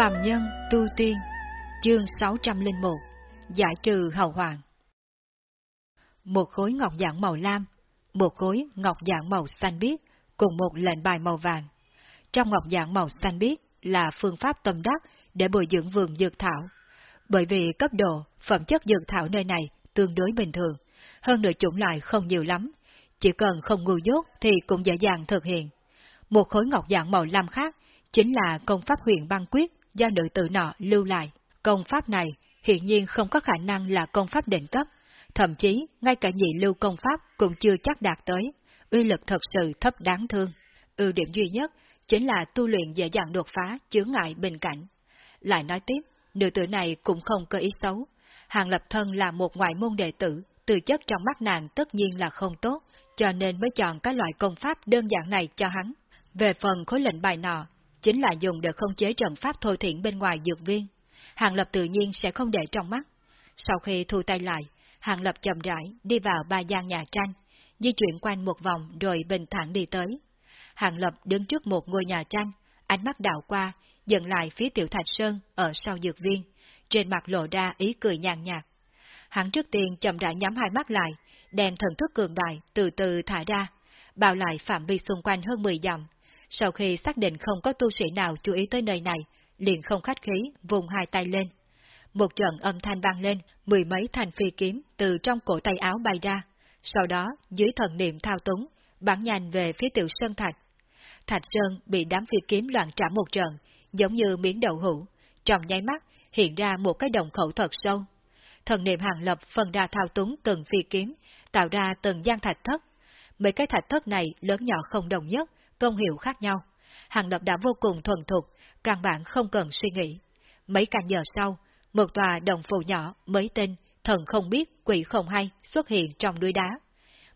Phạm Nhân Tu Tiên Chương 601 Giải trừ hậu hoàng Một khối ngọc dạng màu lam, một khối ngọc dạng màu xanh biếc, cùng một lệnh bài màu vàng. Trong ngọc dạng màu xanh biếc là phương pháp tâm đắc để bồi dưỡng vườn dược thảo. Bởi vì cấp độ, phẩm chất dược thảo nơi này tương đối bình thường, hơn nữa chủng loại không nhiều lắm, chỉ cần không ngu dốt thì cũng dễ dàng thực hiện. Một khối ngọc dạng màu lam khác chính là công pháp huyền băng quyết do nữ tử nọ lưu lại. Công pháp này hiện nhiên không có khả năng là công pháp đỉnh cấp, thậm chí ngay cả nhị lưu công pháp cũng chưa chắc đạt tới, uy lực thật sự thấp đáng thương. Ưu điểm duy nhất chính là tu luyện dễ dàng đột phá chướng ngại bình cảnh. Lại nói tiếp, nữ tử này cũng không có ý xấu. Hàng lập thân là một ngoại môn đệ tử, từ chất trong mắt nàng tất nhiên là không tốt, cho nên mới chọn cái loại công pháp đơn giản này cho hắn. Về phần khối lệnh bài nọ, chính là dùng để không chế trận pháp thôi thiện bên ngoài dược viên. Hàng Lập tự nhiên sẽ không để trong mắt. Sau khi thu tay lại, Hàng Lập chậm rãi đi vào ba gian nhà tranh, di chuyển quanh một vòng rồi bình thản đi tới. Hàng Lập đứng trước một ngôi nhà tranh, ánh mắt đảo qua, dừng lại phía Tiểu Thạch Sơn ở sau dược viên, trên mặt lộ ra ý cười nhàn nhạt. Hắn trước tiên chậm rãi nhắm hai mắt lại, đem thần thức cường đại từ từ thả ra, bao lại phạm vi xung quanh hơn 10 dặm. Sau khi xác định không có tu sĩ nào chú ý tới nơi này, liền không khách khí, vùng hai tay lên. Một trận âm thanh vang lên, mười mấy thanh phi kiếm từ trong cổ tay áo bay ra, sau đó dưới thần niệm thao túng, bắn nhanh về phía tiểu sơn thạch. Thạch sơn bị đám phi kiếm loạn trả một trận, giống như miếng đậu hũ, trong nháy mắt hiện ra một cái đồng khẩu thật sâu. Thần niệm hàng lập phân ra thao túng từng phi kiếm, tạo ra từng gian thạch thất. Mấy cái thạch thất này lớn nhỏ không đồng nhất, công hiệu khác nhau. Hàng lập đã vô cùng thuần thục, căn bản không cần suy nghĩ. Mấy canh giờ sau, một tòa đồng phù nhỏ mới tên, thần không biết, quỷ không hay, xuất hiện trong núi đá.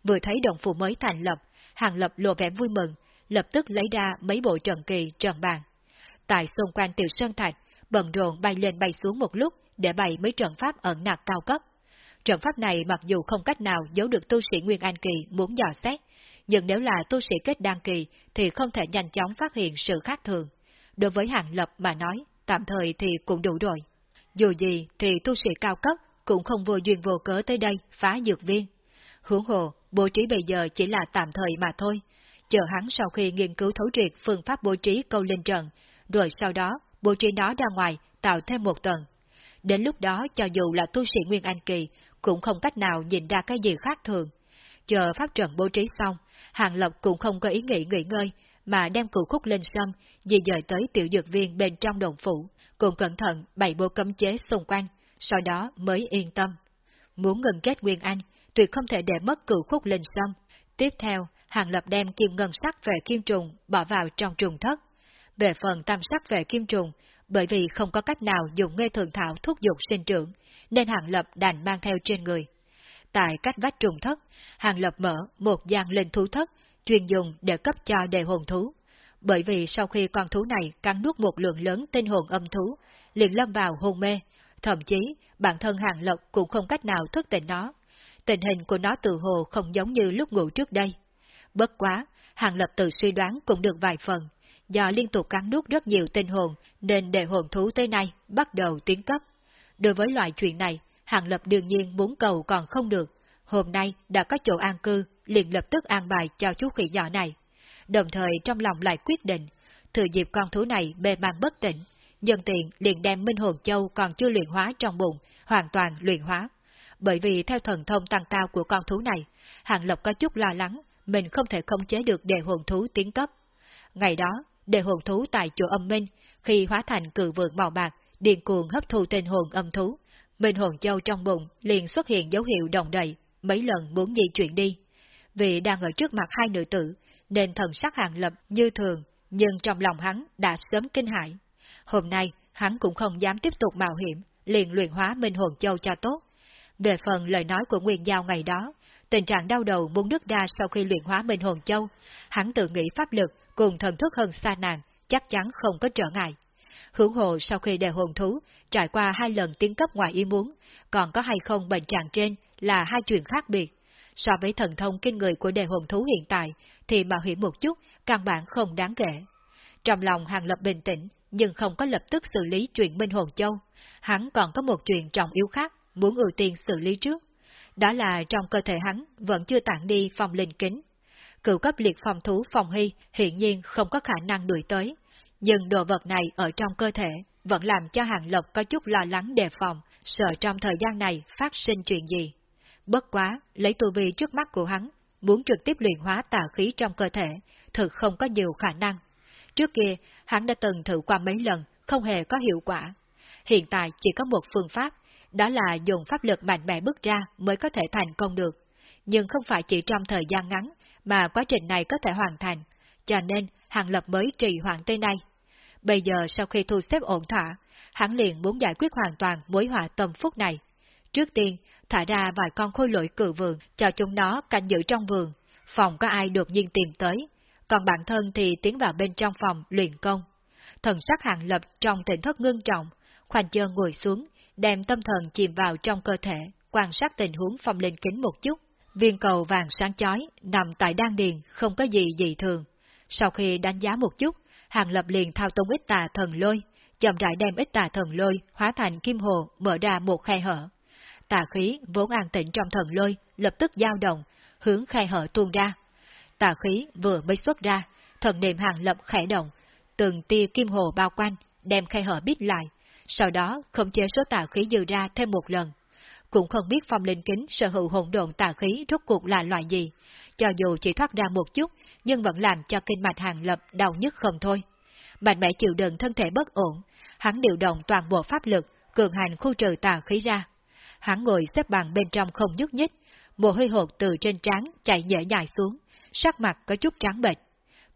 Vừa thấy đồng phù mới thành lập, hàng lập lộ vẻ vui mừng, lập tức lấy ra mấy bộ trận kỳ trần bàn. Tại xung quanh tiểu sơn thạch, bận rộn bay lên bay xuống một lúc để bày mấy trận pháp ẩn nặc cao cấp. Trận pháp này mặc dù không cách nào giấu được tu sĩ Nguyên An Kỳ muốn dò xét, nhưng nếu là tu sĩ kết đăng kỳ thì không thể nhanh chóng phát hiện sự khác thường. Đối với hàng lập mà nói, tạm thời thì cũng đủ rồi. Dù gì thì tu sĩ cao cấp cũng không vô duyên vô cớ tới đây phá dược viên. Hướng hồ, bố trí bây giờ chỉ là tạm thời mà thôi. Chờ hắn sau khi nghiên cứu thấu triệt phương pháp bố trí câu linh trận, rồi sau đó bố trí nó ra ngoài tạo thêm một tầng. Đến lúc đó cho dù là tu sĩ Nguyên Anh Kỳ cũng không cách nào nhìn ra cái gì khác thường. Chờ pháp trận bố trí xong, Hàng Lộc cũng không có ý nghĩ nghỉ ngơi, mà đem cửu khúc lên sâm, di dời tới tiểu dược viên bên trong đồng phủ, cùng cẩn thận bày bố cấm chế xung quanh, sau đó mới yên tâm. Muốn ngừng kết Nguyên Anh, tuyệt không thể để mất cửu khúc lên sâm. Tiếp theo, Hàng Lập đem kim ngân sắc về kim trùng bỏ vào trong trùng thất. Về phần tam sắc về kim trùng, bởi vì không có cách nào dùng ngây thường thảo thuốc dục sinh trưởng, nên Hàng Lập đành mang theo trên người. Tại cách vách trùng thất, Hàng Lập mở một gian linh thú thất, chuyên dùng để cấp cho đề hồn thú. Bởi vì sau khi con thú này cắn nuốt một lượng lớn tinh hồn âm thú, liền lâm vào hôn mê, thậm chí bản thân Hàng Lập cũng không cách nào thức tỉnh nó. Tình hình của nó tự hồ không giống như lúc ngủ trước đây. Bất quá, Hàng Lập tự suy đoán cũng được vài phần, do liên tục cắn nuốt rất nhiều tinh hồn nên đề hồn thú tới nay bắt đầu tiến cấp. Đối với loại chuyện này, Hàng Lập đương nhiên muốn cầu còn không được, hôm nay đã có chỗ an cư, liền lập tức an bài cho chú khỉ nhỏ này. Đồng thời trong lòng lại quyết định, thừa dịp con thú này bề mang bất tỉnh, nhân tiện liền đem Minh Hồn Châu còn chưa luyện hóa trong bụng, hoàn toàn luyện hóa. Bởi vì theo thần thông tăng cao của con thú này, Hàng Lập có chút lo lắng, mình không thể khống chế được đề hồn thú tiến cấp. Ngày đó, đề hồn thú tại chỗ âm minh, khi hóa thành cự vượng màu bạc, điên cuồng hấp thu tên hồn âm thú, Minh hồn châu trong bụng liền xuất hiện dấu hiệu đồng đầy, mấy lần muốn di chuyển đi. Vì đang ở trước mặt hai nữ tử, nên thần sắc hàng lập như thường, nhưng trong lòng hắn đã sớm kinh hãi. Hôm nay, hắn cũng không dám tiếp tục mạo hiểm, liền luyện hóa Minh hồn châu cho tốt. Về phần lời nói của Nguyên Giao ngày đó, tình trạng đau đầu muốn đứt ra sau khi luyện hóa Minh hồn châu, hắn tự nghĩ pháp lực cùng thần thức hơn xa nàng, chắc chắn không có trở ngại. Hưởng hồ sau khi đề hồn thú, trải qua hai lần tiến cấp ngoài ý muốn, còn có hay không bệnh trạng trên là hai chuyện khác biệt. So với thần thông kinh người của đề hồn thú hiện tại, thì mạo hiểm một chút, căn bản không đáng kể. Trong lòng Hàng Lập bình tĩnh, nhưng không có lập tức xử lý chuyện Minh Hồn Châu. Hắn còn có một chuyện trọng yếu khác, muốn ưu tiên xử lý trước. Đó là trong cơ thể hắn vẫn chưa tản đi phòng linh kính. Cựu cấp liệt phòng thú phòng hy hiện nhiên không có khả năng đuổi tới, nhưng đồ vật này ở trong cơ thể vẫn làm cho Hàng lập có chút lo lắng đề phòng, sợ trong thời gian này phát sinh chuyện gì. Bất quá, lấy tu vi trước mắt của hắn, muốn trực tiếp luyện hóa tà khí trong cơ thể, thực không có nhiều khả năng. Trước kia, hắn đã từng thử qua mấy lần, không hề có hiệu quả. Hiện tại chỉ có một phương pháp, đó là dùng pháp lực mạnh mẽ bước ra mới có thể thành công được. Nhưng không phải chỉ trong thời gian ngắn, mà quá trình này có thể hoàn thành, cho nên Hàng Lập mới trì hoãn tới nay. Bây giờ sau khi thu xếp ổn thỏa, hắn liền muốn giải quyết hoàn toàn mối họa tâm phúc này. Trước tiên, thả ra vài con khôi lỗi cự vườn, cho chúng nó canh giữ trong vườn, phòng có ai đột nhiên tìm tới, còn bản thân thì tiến vào bên trong phòng luyện công. Thần sắc hạng lập trong tỉnh thất ngưng trọng, khoanh chân ngồi xuống, đem tâm thần chìm vào trong cơ thể, quan sát tình huống phòng lên kính một chút. Viên cầu vàng sáng chói nằm tại đan điền, không có gì dị thường. Sau khi đánh giá một chút, Hàng Lập liền thao túng ít tà thần lôi, chậm rãi đem ít tà thần lôi hóa thành kim hồ mở ra một khe hở. Tà khí vốn an tĩnh trong thần lôi lập tức dao động, hướng khe hở tuôn ra. Tà khí vừa mới xuất ra, thần niệm Hàng Lập khẽ động, từng tia kim hồ bao quanh, đem khe hở bít lại, sau đó không chế số tà khí dư ra thêm một lần. Cũng không biết phong linh kính sở hữu hỗn độn tà khí rốt cuộc là loại gì, cho dù chỉ thoát ra một chút, nhưng vẫn làm cho kinh mạch hàng lập đau nhức không thôi. Mạnh mẽ chịu đựng thân thể bất ổn, hắn điều động toàn bộ pháp lực, cường hành khu trừ tà khí ra. Hắn ngồi xếp bằng bên trong không nhúc nhích, mồ hôi hột từ trên trán chạy nhễ nhại xuống, sắc mặt có chút trắng bệch.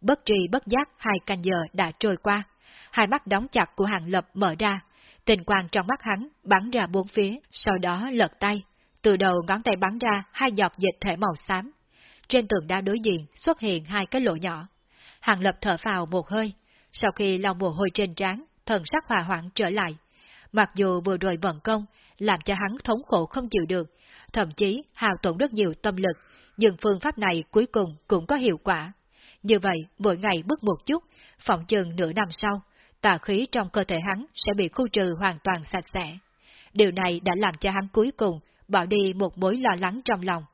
Bất tri bất giác hai canh giờ đã trôi qua, hai mắt đóng chặt của hàng lập mở ra, tình quang trong mắt hắn bắn ra bốn phía, sau đó lật tay, từ đầu ngón tay bắn ra hai giọt dịch thể màu xám. Trên tường đá đối diện xuất hiện hai cái lỗ nhỏ. Hàng lập thở vào một hơi, sau khi lòng mồ hôi trên trán, thần sắc hòa hoãn trở lại. Mặc dù vừa rồi vận công, làm cho hắn thống khổ không chịu được, thậm chí hào tổn rất nhiều tâm lực, nhưng phương pháp này cuối cùng cũng có hiệu quả. Như vậy, mỗi ngày bước một chút, phòng chừng nửa năm sau, tà khí trong cơ thể hắn sẽ bị khu trừ hoàn toàn sạch sẽ. Điều này đã làm cho hắn cuối cùng bỏ đi một mối lo lắng trong lòng.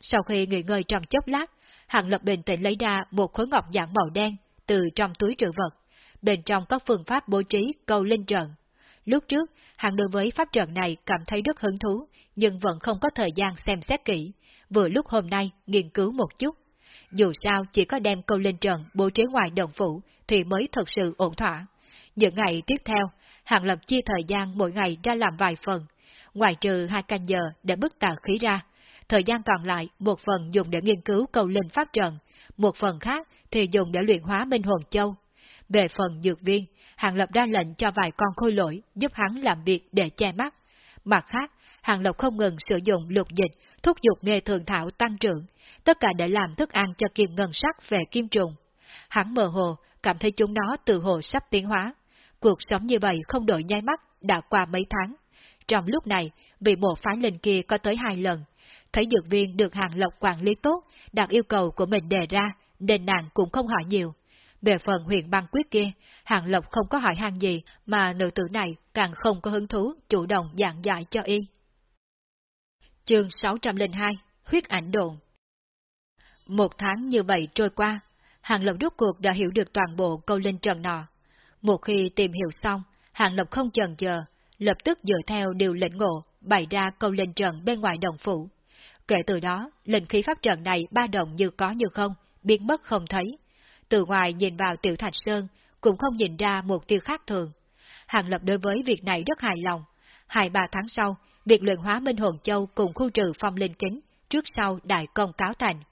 Sau khi nghỉ ngơi trong chốc lát, Hàng Lập bình tĩnh lấy ra một khối ngọc dạng màu đen từ trong túi trữ vật. Bên trong có phương pháp bố trí cầu linh trận. Lúc trước, Hàng đối với pháp trận này cảm thấy rất hứng thú, nhưng vẫn không có thời gian xem xét kỹ, vừa lúc hôm nay nghiên cứu một chút. Dù sao chỉ có đem câu linh trận bố trí ngoài đồng phủ thì mới thật sự ổn thỏa. Những ngày tiếp theo, Hàng Lập chia thời gian mỗi ngày ra làm vài phần, ngoài trừ hai canh giờ để bức tà khí ra. Thời gian còn lại, một phần dùng để nghiên cứu cầu linh pháp trận, một phần khác thì dùng để luyện hóa minh hồn châu. Về phần dược viên, Hàng Lập ra lệnh cho vài con khôi lỗi giúp hắn làm việc để che mắt. Mặt khác, Hàng Lập không ngừng sử dụng lục dịch, thúc giục nghề thường thảo tăng trưởng, tất cả để làm thức ăn cho kim ngân sắc về kim trùng. Hắn mơ hồ, cảm thấy chúng nó từ hồ sắp tiến hóa. Cuộc sống như vậy không đổi nháy mắt, đã qua mấy tháng. Trong lúc này, vị bộ phái linh kia có tới hai lần. Thấy dược viên được hàng lộc quản lý tốt, đạt yêu cầu của mình đề ra, nên nàng cũng không hỏi nhiều. Về phần huyền băng quyết kia, hàng lộc không có hỏi hàng gì, mà nữ tử này càng không có hứng thú chủ động giảng dạy cho y. Chương 602 Huyết ảnh đồn Một tháng như vậy trôi qua, Hàng Lộc rút cuộc đã hiểu được toàn bộ câu linh trần nọ. Một khi tìm hiểu xong, Hàng Lộc không chần chờ, lập tức dựa theo điều lệnh ngộ, bày ra câu lên trận bên ngoài đồng phủ. Kể từ đó, lệnh khí pháp trận này ba động như có như không, biến mất không thấy. Từ ngoài nhìn vào tiểu thạch sơn, cũng không nhìn ra một tiêu khác thường. Hàng Lập đối với việc này rất hài lòng. Hai ba tháng sau, việc luyện hóa Minh Hồn Châu cùng khu trừ phong linh kính, trước sau đại công cáo thành.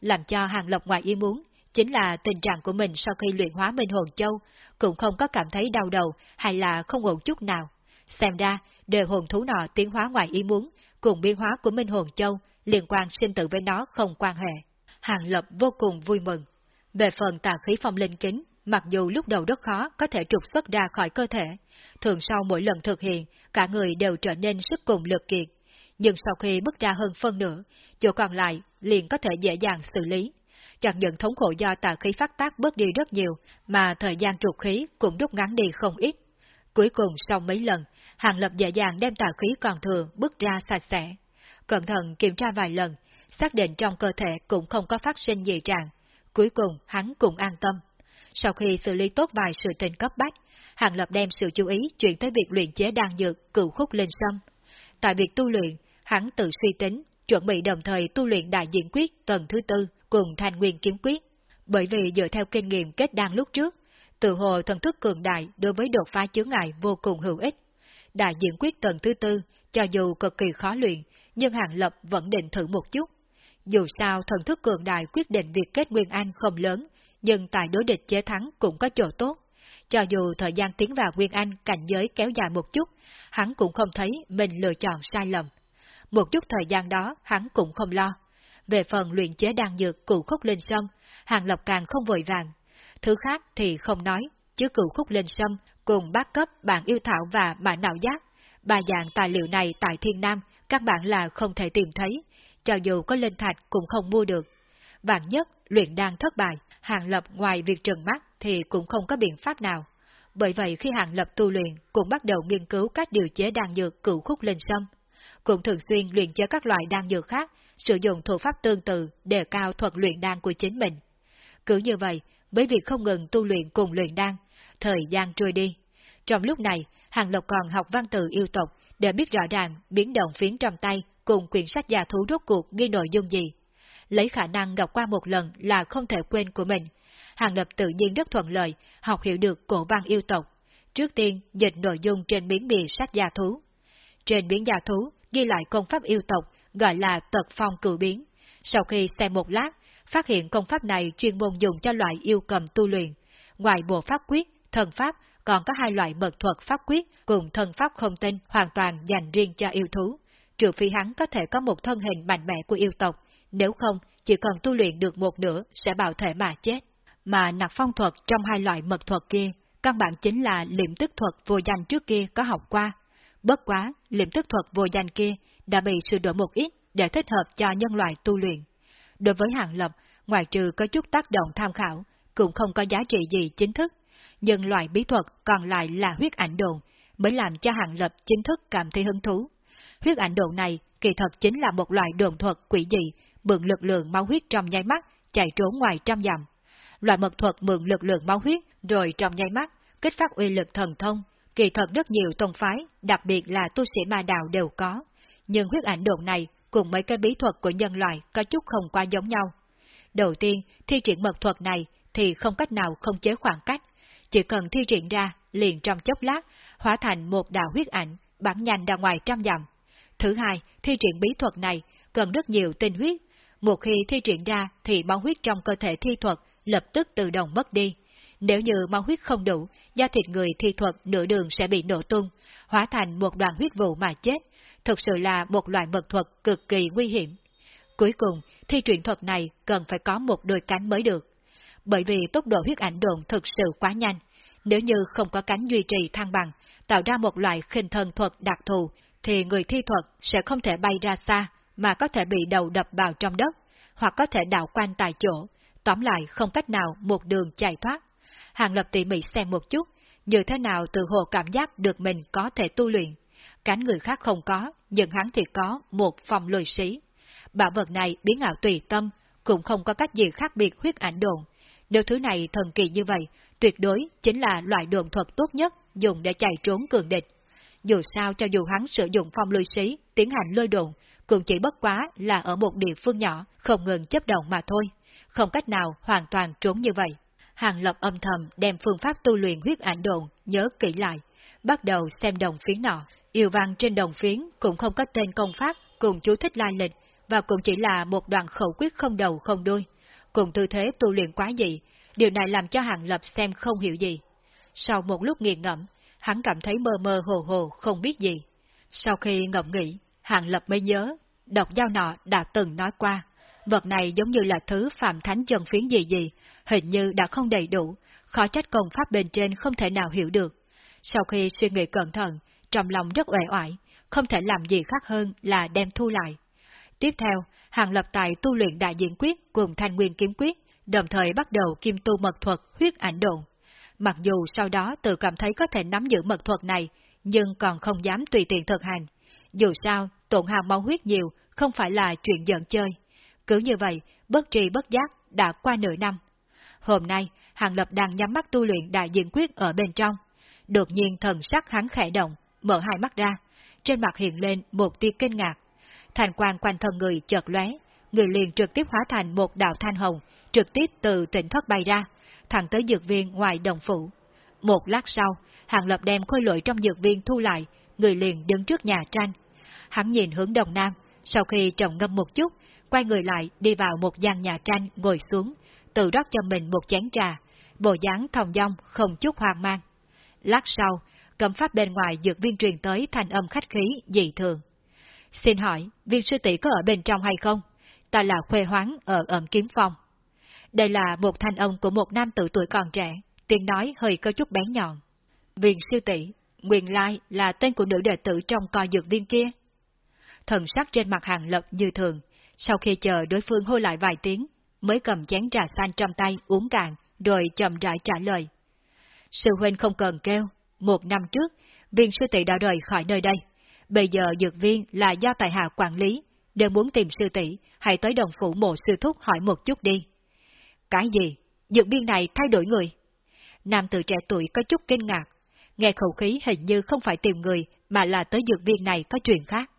Làm cho Hàng Lập ngoài ý muốn, chính là tình trạng của mình sau khi luyện hóa Minh Hồn Châu, cũng không có cảm thấy đau đầu hay là không ổn chút nào. Xem ra, đời hồn thú nọ tiến hóa ngoài ý muốn, cùng biến hóa của Minh Hồn Châu, liên quan sinh tử với nó không quan hệ. Hàng Lập vô cùng vui mừng. Về phần tà khí phong linh kính, mặc dù lúc đầu rất khó có thể trục xuất ra khỏi cơ thể, thường sau mỗi lần thực hiện, cả người đều trở nên sức cùng lực kiệt. Nhưng sau khi bước ra hơn phân nửa, chỗ còn lại liền có thể dễ dàng xử lý. Chẳng những thống khổ do tà khí phát tác bớt đi rất nhiều, mà thời gian trục khí cũng rút ngắn đi không ít. Cuối cùng sau mấy lần, Hàng Lập dễ dàng đem tà khí còn thừa bước ra sạch sẽ. Cẩn thận kiểm tra vài lần, xác định trong cơ thể cũng không có phát sinh gì trạng. Cuối cùng hắn cũng an tâm. Sau khi xử lý tốt vài sự tình cấp bách, Hàng Lập đem sự chú ý chuyển tới việc luyện chế đan dược cửu khúc linh sâm. Tại việc tu luyện, hắn tự suy tính, chuẩn bị đồng thời tu luyện đại diện quyết tầng thứ tư cùng thanh nguyên kiếm quyết. Bởi vì dựa theo kinh nghiệm kết đan lúc trước, tự hồ thần thức cường đại đối với đột phá chướng ngại vô cùng hữu ích. Đại diện quyết tầng thứ tư, cho dù cực kỳ khó luyện, nhưng Hàng Lập vẫn định thử một chút. Dù sao thần thức cường đại quyết định việc kết Nguyên Anh không lớn, nhưng tại đối địch chế thắng cũng có chỗ tốt. Cho dù thời gian tiến vào Nguyên Anh cảnh giới kéo dài một chút, hắn cũng không thấy mình lựa chọn sai lầm. Một chút thời gian đó hắn cũng không lo. Về phần luyện chế đan dược cựu khúc linh sâm, Hàng Lập càng không vội vàng. Thứ khác thì không nói, chứ cựu khúc linh sâm cùng bác cấp bản yêu thảo và mã não giác. Ba dạng tài liệu này tại Thiên Nam, các bạn là không thể tìm thấy, cho dù có linh thạch cũng không mua được. Vạn nhất, luyện đan thất bại, Hàng Lập ngoài việc trừng mắt thì cũng không có biện pháp nào. Bởi vậy khi Hàng Lập tu luyện cũng bắt đầu nghiên cứu cách điều chế đan dược cửu khúc linh sâm. Cũng thường xuyên luyện chế các loại đan dược khác, sử dụng thủ pháp tương tự để cao thuật luyện đan của chính mình. Cứ như vậy, với việc không ngừng tu luyện cùng luyện đan, thời gian trôi đi. Trong lúc này, Hàng Lộc còn học văn tự yêu tộc để biết rõ ràng biến động phiến trong tay cùng quyển sách gia thú rốt cuộc ghi nội dung gì. Lấy khả năng gặp qua một lần là không thể quên của mình, Hàng Lập tự nhiên rất thuận lợi học hiểu được cổ văn yêu tộc. Trước tiên, dịch nội dung trên miếng bìa sách gia thú. Trên miếng gia thú, ghi lại công pháp yêu tộc, gọi là tật phong cử biến. Sau khi xem một lát, phát hiện công pháp này chuyên môn dùng cho loại yêu cầm tu luyện. Ngoài bộ pháp quyết, thần pháp, còn có hai loại mật thuật pháp quyết cùng thần pháp không tên hoàn toàn dành riêng cho yêu thú. Trừ phi hắn có thể có một thân hình mạnh mẽ của yêu tộc, nếu không, chỉ cần tu luyện được một nửa sẽ bạo thể mà chết. Mà nặc phong thuật trong hai loại mật thuật kia, căn bản chính là liệm tức thuật vô danh trước kia có học qua. Bất quá, liệm tức thuật vô danh kia đã bị sửa đổi một ít để thích hợp cho nhân loại tu luyện. Đối với Hàng Lập, ngoài trừ có chút tác động tham khảo, cũng không có giá trị gì chính thức, nhưng loại bí thuật còn lại là huyết ảnh đồn, mới làm cho Hàng Lập chính thức cảm thấy hứng thú. Huyết ảnh đồn này kỳ thật chính là một loại đồn thuật quỷ dị, mượn lực lượng máu huyết trong nháy mắt, chạy trốn ngoài trăm dặm. Loại mật thuật mượn lực lượng máu huyết, rồi trong nháy mắt, kích phát uy lực thần thông, kỳ thật rất nhiều tông phái, đặc biệt là tu sĩ ma đạo đều có. Nhưng huyết ảnh độn này cùng mấy cái bí thuật của nhân loại có chút không qua giống nhau. Đầu tiên, thi triển mật thuật này thì không cách nào không chế khoảng cách, chỉ cần thi triển ra, liền trong chốc lát, hóa thành một đạo huyết ảnh, bắn nhanh ra ngoài trăm dặm. Thứ hai, thi triển bí thuật này cần rất nhiều tinh huyết. Một khi thi triển ra thì máu huyết trong cơ thể thi thuật lập tức tự động mất đi. Nếu như máu huyết không đủ, da thịt người thi thuật nửa đường sẽ bị nổ tung, hóa thành một đoàn huyết vụ mà chết. Thực sự là một loại mật thuật cực kỳ nguy hiểm. Cuối cùng, thi truyện thuật này cần phải có một đôi cánh mới được. Bởi vì tốc độ huyết ảnh độn thực sự quá nhanh, nếu như không có cánh duy trì thăng bằng, tạo ra một loại khinh thân thuật đặc thù, thì người thi thuật sẽ không thể bay ra xa, mà có thể bị đầu đập vào trong đất, hoặc có thể đảo quanh tại chỗ, tóm lại không cách nào một đường chạy thoát. Hàng Lập tỉ mỉ xem một chút, như thế nào từ hồ cảm giác được mình có thể tu luyện. Cánh người khác không có, nhưng hắn thì có một phòng lôi sĩ. Bảo vật này biến ảo tùy tâm, cũng không có cách gì khác biệt huyết ảnh đồn. Nếu thứ này thần kỳ như vậy, tuyệt đối chính là loại đồn thuật tốt nhất dùng để chạy trốn cường địch. Dù sao cho dù hắn sử dụng phong lôi sĩ tiến hành lôi đồn, cũng chỉ bất quá là ở một địa phương nhỏ, không ngừng chấp động mà thôi, không cách nào hoàn toàn trốn như vậy. Hàng Lập âm thầm đem phương pháp tu luyện huyết ảnh đồn nhớ kỹ lại, bắt đầu xem đồng phiến nọ. Yêu văn trên đồng phiến cũng không có tên công pháp cùng chú thích lai lịch, và cũng chỉ là một đoạn khẩu quyết không đầu không đuôi. Cùng tư thế tu luyện quá dị, điều này làm cho Hàng Lập xem không hiểu gì. Sau một lúc nghiền ngẫm, hắn cảm thấy mơ mơ hồ hồ không biết gì. Sau khi ngẫm nghĩ, Hàng Lập mới nhớ, độc giao nọ đã từng nói qua, vật này giống như là thứ phạm thánh chân phiến gì gì, hình như đã không đầy đủ, khó trách công pháp bên trên không thể nào hiểu được. Sau khi suy nghĩ cẩn thận, trong lòng rất uể oải, không thể làm gì khác hơn là đem thu lại. Tiếp theo, Hàng Lập tài tu luyện đại diễn quyết cùng thanh nguyên kiếm quyết, đồng thời bắt đầu kim tu mật thuật huyết ảnh độn. Mặc dù sau đó tự cảm thấy có thể nắm giữ mật thuật này, nhưng còn không dám tùy tiện thực hành. Dù sao, tổn hao máu huyết nhiều không phải là chuyện giận chơi. Cứ như vậy, bất tri bất giác đã qua nửa năm. Hôm nay, Hàng Lập đang nhắm mắt tu luyện đại diện quyết ở bên trong. Đột nhiên thần sắc hắn khẽ động, mở hai mắt ra, trên mặt hiện lên một tia kinh ngạc. Thành quang quanh thân người chợt lóe, người liền trực tiếp hóa thành một đạo thanh hồng, trực tiếp từ tỉnh thoát bay ra, thẳng tới dược viên ngoài đồng phủ. Một lát sau, Hàng Lập đem khôi lội trong dược viên thu lại, người liền đứng trước nhà tranh. Hắn nhìn hướng đông nam, sau khi trồng ngâm một chút, quay người lại đi vào một gian nhà tranh ngồi xuống, tự rót cho mình một chén trà, bộ dáng thòng dong không chút hoang mang. Lát sau, cấm pháp bên ngoài dược viên truyền tới thành âm khách khí dị thường. Xin hỏi, viên sư tỷ có ở bên trong hay không? Ta là Khuê Hoáng ở ẩn kiếm phong. Đây là một thanh âm của một nam tử tuổi còn trẻ, tiếng nói hơi có chút bén nhọn. Viên sư tỷ, Nguyên Lai là tên của nữ đệ tử trong coi dược viên kia. Thần sắc trên mặt hàng lập như thường, sau khi chờ đối phương hô lại vài tiếng, mới cầm chén trà xanh trong tay uống cạn, rồi chậm rãi trả lời. Sư huynh không cần kêu, một năm trước, viên sư tỷ đã rời khỏi nơi đây. Bây giờ dược viên là do tài hạ quản lý, đều muốn tìm sư tỷ, hãy tới đồng phủ mộ sư thúc hỏi một chút đi. Cái gì? Dược viên này thay đổi người? Nam tử trẻ tuổi có chút kinh ngạc, nghe khẩu khí hình như không phải tìm người, mà là tới dược viên này có chuyện khác.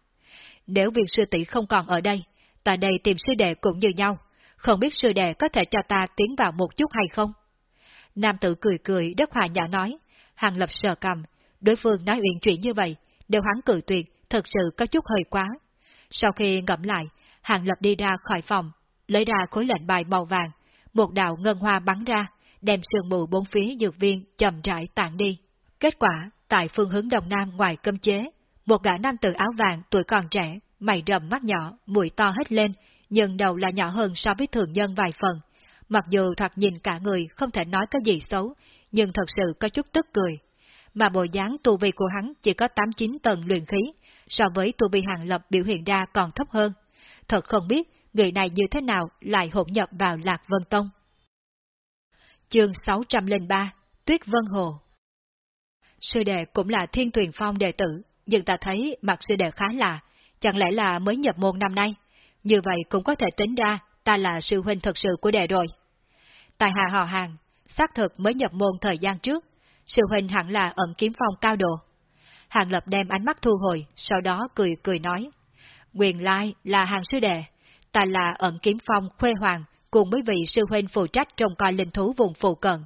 Nếu viên sư tỷ không còn ở đây, tại đây tìm sư đệ cũng như nhau, không biết sư đệ có thể cho ta tiến vào một chút hay không? Nam tử cười cười đất hòa nhã nói, hàng lập sờ cầm, đối phương nói uyển chuyện như vậy, đều hắn cười tuyệt, thật sự có chút hơi quá. Sau khi ngẫm lại, hàng lập đi ra khỏi phòng, lấy ra khối lệnh bài màu vàng, một đạo ngân hoa bắn ra, đem sương mù bốn phía dược viên chậm rãi tản đi. Kết quả, tại phương hướng đông nam ngoài cơm chế, một gã nam tử áo vàng tuổi còn trẻ, mày rậm mắt nhỏ, mũi to hết lên, nhưng đầu là nhỏ hơn so với thường nhân vài phần. Mặc dù thoạt nhìn cả người không thể nói cái gì xấu, nhưng thật sự có chút tức cười. Mà bộ dáng tu vi của hắn chỉ có 8-9 tầng luyện khí, so với tu vi hàng lập biểu hiện ra còn thấp hơn. Thật không biết người này như thế nào lại hỗn nhập vào Lạc Vân Tông. Chương 603 Tuyết Vân Hồ Sư đệ cũng là thiên tuyền phong đệ tử, nhưng ta thấy mặt sư đệ khá lạ, chẳng lẽ là mới nhập môn năm nay? Như vậy cũng có thể tính ra ta là sư huynh thật sự của đệ rồi. Tài hạ hò hàng, xác thực mới nhập môn thời gian trước, sư huynh hẳn là ẩn kiếm phong cao độ. Hàng lập đem ánh mắt thu hồi, sau đó cười cười nói. Quyền lai là hàng sư đệ, ta là ẩn kiếm phong khuê hoàng, cùng với vị sư huynh phụ trách trông coi linh thú vùng phụ cận.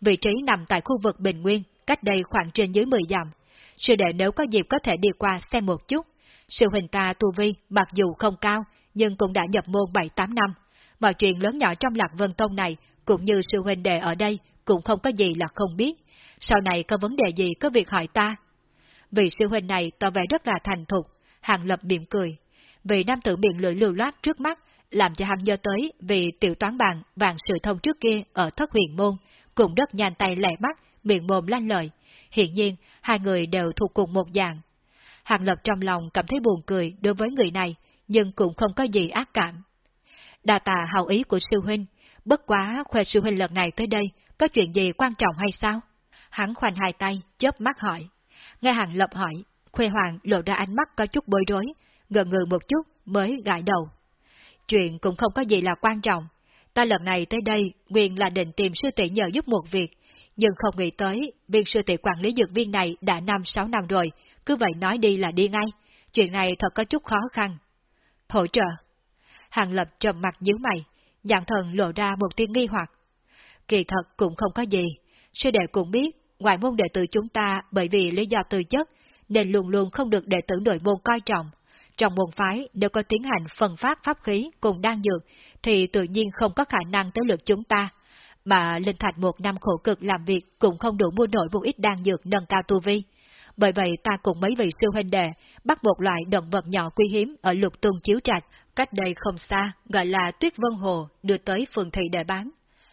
Vị trí nằm tại khu vực Bình Nguyên, cách đây khoảng trên dưới 10 dặm. Sư đệ nếu có dịp có thể đi qua xem một chút. Sư huynh ta tu vi mặc dù không cao, nhưng cũng đã nhập môn 7-8 năm. Mọi chuyện lớn nhỏ trong Lạc Vân Tông này, cũng như sư huynh đệ ở đây, cũng không có gì là không biết. Sau này có vấn đề gì có việc hỏi ta. Vì sư huynh này tỏ vẻ rất là thành thục, hàng lập miệng cười. Vì nam tử miệng lưỡi lưu loát trước mắt, làm cho hắn nhớ tới vì tiểu toán bàn vàng sự thông trước kia ở thất huyền môn, cũng rất nhanh tay lẹ mắt, miệng mồm lanh lời. Hiện nhiên, hai người đều thuộc cùng một dạng. Hàng Lập trong lòng cảm thấy buồn cười đối với người này, nhưng cũng không có gì ác cảm. Đà tà hào ý của sư huynh, bất quá khoe sư huynh lần này tới đây, có chuyện gì quan trọng hay sao? Hắn khoanh hai tay, chớp mắt hỏi. Nghe Hàng Lập hỏi, Khuê Hoàng lộ ra ánh mắt có chút bối rối, gần ngừ một chút mới gãi đầu. Chuyện cũng không có gì là quan trọng. Ta lần này tới đây, nguyện là định tìm sư tỷ nhờ giúp một việc, nhưng không nghĩ tới, viên sư tỷ quản lý dược viên này đã năm sáu năm rồi, cứ vậy nói đi là đi ngay. Chuyện này thật có chút khó khăn. Hỗ trợ. Hàng lập trầm mặt nhíu mày, dạng thần lộ ra một tiếng nghi hoặc. Kỳ thật cũng không có gì. Sư đệ cũng biết, ngoại môn đệ tử chúng ta bởi vì lý do tư chất, nên luôn luôn không được đệ tử nội môn coi trọng. Trong môn phái, nếu có tiến hành phân phát pháp khí cùng đan dược, thì tự nhiên không có khả năng tới lượt chúng ta. Mà Linh Thạch một năm khổ cực làm việc cũng không đủ mua nổi một ít đan dược nâng cao tu vi. Bởi vậy ta cùng mấy vị siêu huynh đệ bắt một loại động vật nhỏ quý hiếm ở lục tuần chiếu trạch, cách đây không xa, gọi là tuyết vân hồ, đưa tới phường thị để bán.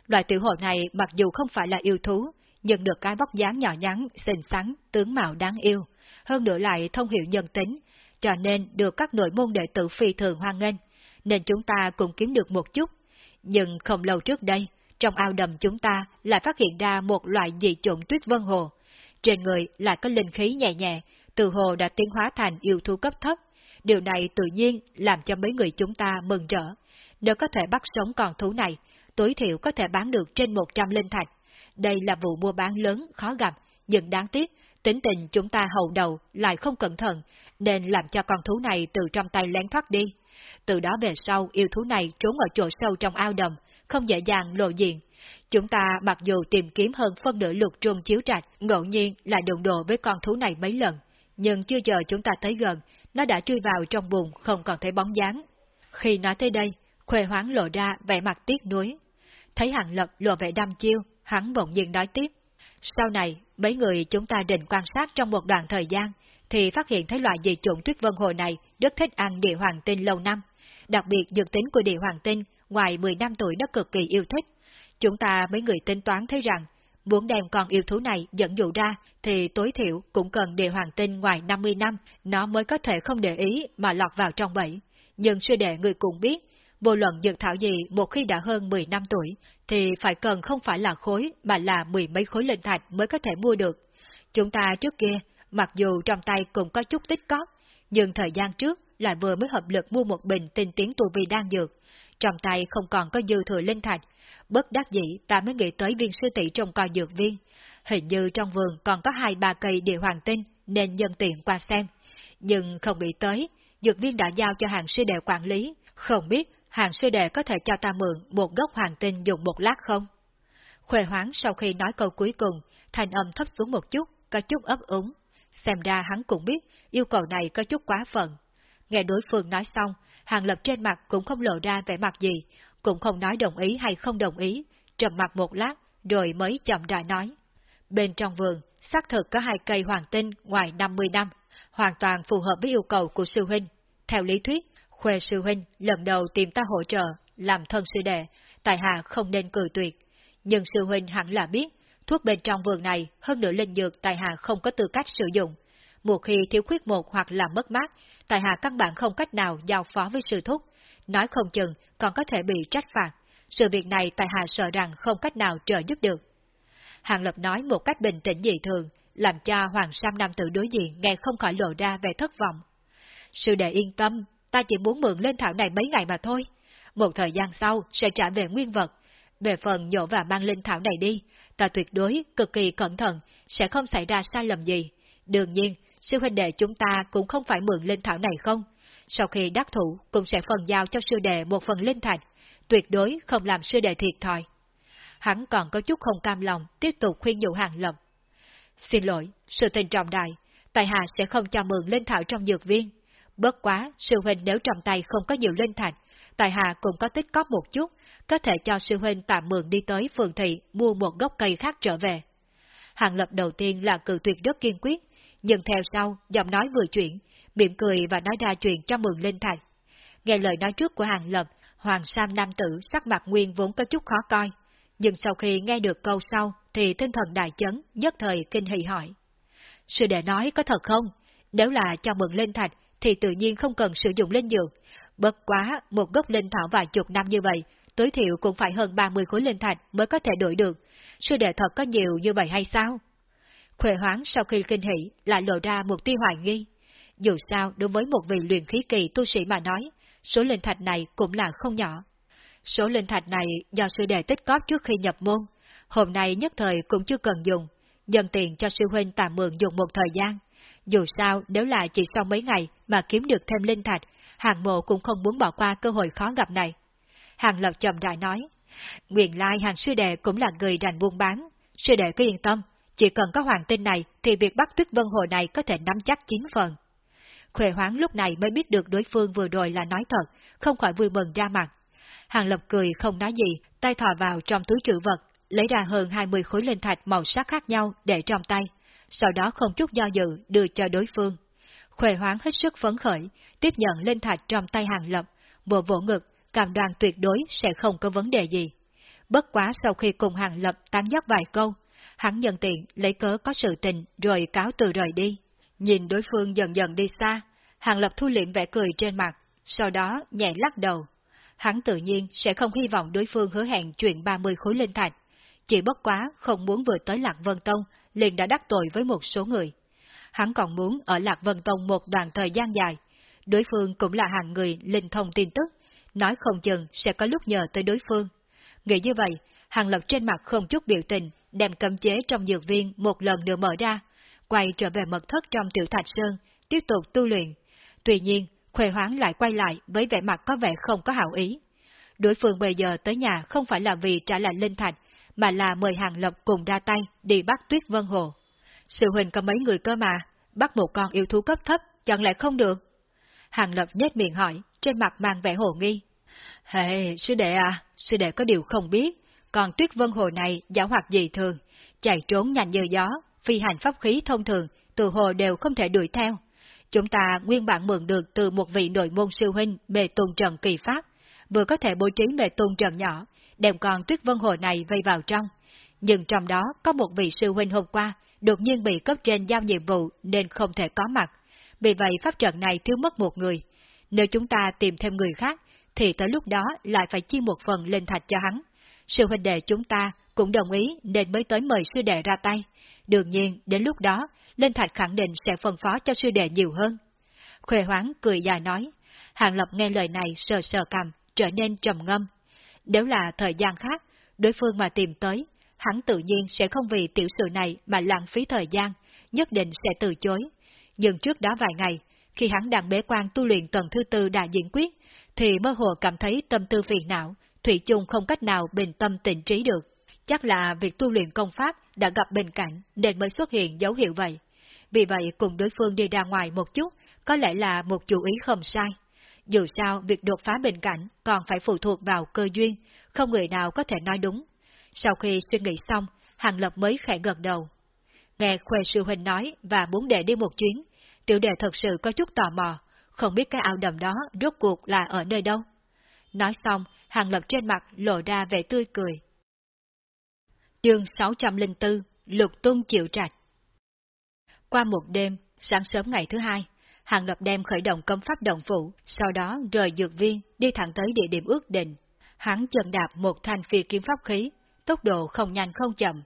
Loại tiểu hồ này mặc dù không phải là yêu thú, nhưng được cái vóc dáng nhỏ nhắn, xinh xắn, tướng mạo đáng yêu, hơn nữa lại thông hiểu nhân tính, cho nên được các nội môn đệ tử phi thường hoan nghênh, nên chúng ta cũng kiếm được một chút. Nhưng không lâu trước đây, trong ao đầm chúng ta lại phát hiện ra một loại dị chủng tuyết vân hồ. Trên người lại có linh khí nhẹ nhẹ, từ hồ đã tiến hóa thành yêu thú cấp thấp. Điều này tự nhiên làm cho mấy người chúng ta mừng rỡ. Nếu có thể bắt sống con thú này, tối thiểu có thể bán được trên 100 linh thạch. Đây là vụ mua bán lớn, khó gặp, nhưng đáng tiếc, tính tình chúng ta hầu đầu lại không cẩn thận, nên làm cho con thú này từ trong tay lén thoát đi. Từ đó về sau, yêu thú này trốn ở chỗ sâu trong ao đầm, không dễ dàng lộ diện. Chúng ta mặc dù tìm kiếm hơn phân nửa lục trung chiếu trạch, ngẫu nhiên là đụng độ với con thú này mấy lần, nhưng chưa giờ chúng ta tới gần, nó đã truy vào trong bùn không còn thấy bóng dáng. Khi nói tới đây, Khuê Hoáng lộ ra vẻ mặt tiếc nuối. Thấy Hàng Lập lộ vẻ đăm chiêu, hắn bỗng nhiên nói tiếp. Sau này, mấy người chúng ta định quan sát trong một đoạn thời gian, thì phát hiện thấy loại dị trùng tuyết vân hồ này rất thích ăn địa hoàng tinh lâu năm. Đặc biệt dược tính của địa hoàng tinh, ngoài 10 năm tuổi nó cực kỳ yêu thích. Chúng ta mấy người tính toán thấy rằng, muốn đem con yêu thú này dẫn dụ ra, thì tối thiểu cũng cần địa hoàng tinh ngoài 50 năm, nó mới có thể không để ý mà lọt vào trong bẫy. Nhưng sư đệ người cũng biết, vô luận dược thảo gì một khi đã hơn 10 năm tuổi, thì phải cần không phải là khối mà là mười mấy khối linh thạch mới có thể mua được. Chúng ta trước kia, mặc dù trong tay cũng có chút tích cóp, nhưng thời gian trước lại vừa mới hợp lực mua một bình tinh tiến tu vi đan dược. Trong tay không còn có dư thừa linh thạch, bất đắc dĩ ta mới nghĩ tới viên sư tỷ trong coi dược viên. Hình như trong vườn còn có hai ba cây địa hoàng tinh, nên nhân tiện qua xem. Nhưng không nghĩ tới, dược viên đã giao cho hàng sư đệ quản lý, không biết hàng sư đệ có thể cho ta mượn một gốc hoàng tinh dùng một lát không? Khuê hoáng sau khi nói câu cuối cùng, thành âm thấp xuống một chút, có chút ấp úng. Xem ra hắn cũng biết, yêu cầu này có chút quá phận. Nghe đối phương nói xong, hàng lập trên mặt cũng không lộ ra vẻ mặt gì, cũng không nói đồng ý hay không đồng ý, trầm mặt một lát, rồi mới chậm rãi nói. Bên trong vườn, xác thực có hai cây hoàng tinh ngoài 50 năm, hoàn toàn phù hợp với yêu cầu của sư huynh. Theo lý thuyết, Khuê sư huynh lần đầu tìm ta hỗ trợ, làm thân sư đệ, tại hạ không nên cười tuyệt. Nhưng sư huynh hẳn là biết, thuốc bên trong vườn này hơn nửa linh dược tại hạ không có tư cách sử dụng. Một khi thiếu khuyết một hoặc là mất mát, tại hạ căn bản không cách nào giao phó với sư thúc, nói không chừng còn có thể bị trách phạt. Sự việc này tại hạ sợ rằng không cách nào trợ giúp được. Hàng Lập nói một cách bình tĩnh dị thường, làm cho Hoàng Sam Nam tự đối diện nghe không khỏi lộ ra về thất vọng. Sư đệ yên tâm, ta chỉ muốn mượn lên thảo này mấy ngày mà thôi. Một thời gian sau sẽ trả về nguyên vật. Về phần nhổ và mang lên thảo này đi, ta tuyệt đối cực kỳ cẩn thận, sẽ không xảy ra sai lầm gì. Đương nhiên, sư huynh đệ chúng ta cũng không phải mượn lên thảo này không. Sau khi đắc thủ, cũng sẽ phần giao cho sư đệ một phần linh thạch, tuyệt đối không làm sư đệ thiệt thòi. Hắn còn có chút không cam lòng, tiếp tục khuyên nhủ hàng lập. Xin lỗi, sự tình trọng đại, tài hạ sẽ không cho mượn linh thảo trong dược viên. Bất quá, sư huynh nếu trong tay không có nhiều linh thạch, tài hạ cũng có tích cóp một chút, có thể cho sư huynh tạm mượn đi tới phường thị mua một gốc cây khác trở về. Hàng lập đầu tiên là cự tuyệt rất kiên quyết, nhưng theo sau, giọng nói vừa chuyển, mỉm cười và nói ra chuyện cho mừng linh thạch. Nghe lời nói trước của hàng lập, Hoàng Sam Nam Tử sắc mặt nguyên vốn có chút khó coi, nhưng sau khi nghe được câu sau thì tinh thần đại chấn, nhất thời kinh hỉ hỏi. Sư đệ nói có thật không? Nếu là cho mượn linh thạch thì tự nhiên không cần sử dụng linh dược. Bất quá, một gốc linh thảo vài chục năm như vậy, tối thiểu cũng phải hơn 30 khối linh thạch mới có thể đổi được. Sư đệ thật có nhiều như vậy hay sao? Khuệ hoáng sau khi kinh hỉ lại lộ ra một tia hoài nghi. Dù sao, đối với một vị luyện khí kỳ tu sĩ mà nói, số linh thạch này cũng là không nhỏ. Số linh thạch này do sư đệ tích cóp trước khi nhập môn, hôm nay nhất thời cũng chưa cần dùng, dần tiền cho sư huynh tạm mượn dùng một thời gian. Dù sao, nếu là chỉ sau mấy ngày mà kiếm được thêm linh thạch, hàng mộ cũng không muốn bỏ qua cơ hội khó gặp này. Hàng Lập chậm rãi nói, nguyện lai hàng sư đệ cũng là người rành buôn bán, sư đệ cứ yên tâm, chỉ cần có hoàng tin này thì việc bắt tuyết vân hồ này có thể nắm chắc chín phần. Khuệ hoáng lúc này mới biết được đối phương vừa rồi là nói thật, không khỏi vui mừng ra mặt. Hàng Lập cười không nói gì, tay thò vào trong túi trữ vật, lấy ra hơn 20 khối linh thạch màu sắc khác nhau để trong tay, sau đó không chút do dự đưa cho đối phương. Khuệ hoáng hết sức phấn khởi, tiếp nhận linh thạch trong tay Hàng Lập, bộ vỗ ngực, cảm đoàn tuyệt đối sẽ không có vấn đề gì. Bất quá sau khi cùng Hàng Lập tán dốc vài câu, hắn nhận tiện lấy cớ có sự tình rồi cáo từ rời đi. Nhìn đối phương dần dần đi xa, Hàng Lập thu liệm vẻ cười trên mặt, sau đó nhẹ lắc đầu, hắn tự nhiên sẽ không hy vọng đối phương hứa hẹn chuyện 30 khối linh thạch. Chỉ bất quá không muốn vừa tới Lạc Vân Tông, liền đã đắc tội với một số người. Hắn còn muốn ở Lạc Vân Tông một đoạn thời gian dài. Đối phương cũng là hàng người linh thông tin tức, nói không chừng sẽ có lúc nhờ tới đối phương. Nghĩ như vậy, Hàng Lập trên mặt không chút biểu tình, đem cấm chế trong dược viên một lần nữa mở ra, quay trở về mật thất trong tiểu thạch sơn, tiếp tục tu luyện. Tuy nhiên, Khuê Hoáng lại quay lại với vẻ mặt có vẻ không có hảo ý. Đối phương bây giờ tới nhà không phải là vì trả lại linh thạch, mà là mời Hàng lộc cùng ra tay đi bắt Tuyết Vân Hồ. Sự huynh có mấy người cơ mà, bắt một con yêu thú cấp thấp, chẳng lẽ không được? Hàng Lập nhếch miệng hỏi, trên mặt mang vẻ hồ nghi. hey sư đệ à, sư đệ có điều không biết, còn Tuyết Vân Hồ này giả hoạt gì thường, chạy trốn nhanh như gió, phi hành pháp khí thông thường, từ hồ đều không thể đuổi theo. Chúng ta nguyên bản mượn được từ một vị nội môn sư huynh mê tôn trần kỳ pháp, vừa có thể bố trí mê tôn trần nhỏ, đem con tuyết vân hồ này vây vào trong. Nhưng trong đó có một vị sư huynh hôm qua, đột nhiên bị cấp trên giao nhiệm vụ nên không thể có mặt. Vì vậy pháp trận này thiếu mất một người. Nếu chúng ta tìm thêm người khác, thì tới lúc đó lại phải chi một phần lên thạch cho hắn. Sư huynh đệ chúng ta cũng đồng ý nên mới tới mời sư đệ ra tay. Đương nhiên, đến lúc đó, Linh Thạch khẳng định sẽ phân phó cho sư đệ nhiều hơn. Khuê hoáng cười dài nói, Hàng Lập nghe lời này sờ sờ cầm, trở nên trầm ngâm. Nếu là thời gian khác, đối phương mà tìm tới, hắn tự nhiên sẽ không vì tiểu sự này mà lãng phí thời gian, nhất định sẽ từ chối. Nhưng trước đó vài ngày, khi hắn đang bế quan tu luyện tầng thứ tư đại diễn quyết, thì mơ hồ cảm thấy tâm tư phiền não, Thủy chung không cách nào bình tâm tịnh trí được. Chắc là việc tu luyện công pháp đã gặp bình cảnh nên mới xuất hiện dấu hiệu vậy. Vì vậy cùng đối phương đi ra ngoài một chút, có lẽ là một chủ ý không sai. Dù sao, việc đột phá bình cảnh còn phải phụ thuộc vào cơ duyên, không người nào có thể nói đúng. Sau khi suy nghĩ xong, Hàng Lập mới khẽ gật đầu. Nghe Khuê Sư Huynh nói và muốn đệ đi một chuyến, tiểu đệ thật sự có chút tò mò, không biết cái ao đầm đó rốt cuộc là ở nơi đâu. Nói xong, Hàng Lập trên mặt lộ ra vẻ tươi cười. Chương 604 Lục Tôn Chịu Trạch Qua một đêm, sáng sớm ngày thứ hai, Hàng Lập đem khởi động công pháp động phủ, sau đó rời dược viên, đi thẳng tới địa điểm ước định. Hắn chân đạp một thanh phi kiếm pháp khí, tốc độ không nhanh không chậm.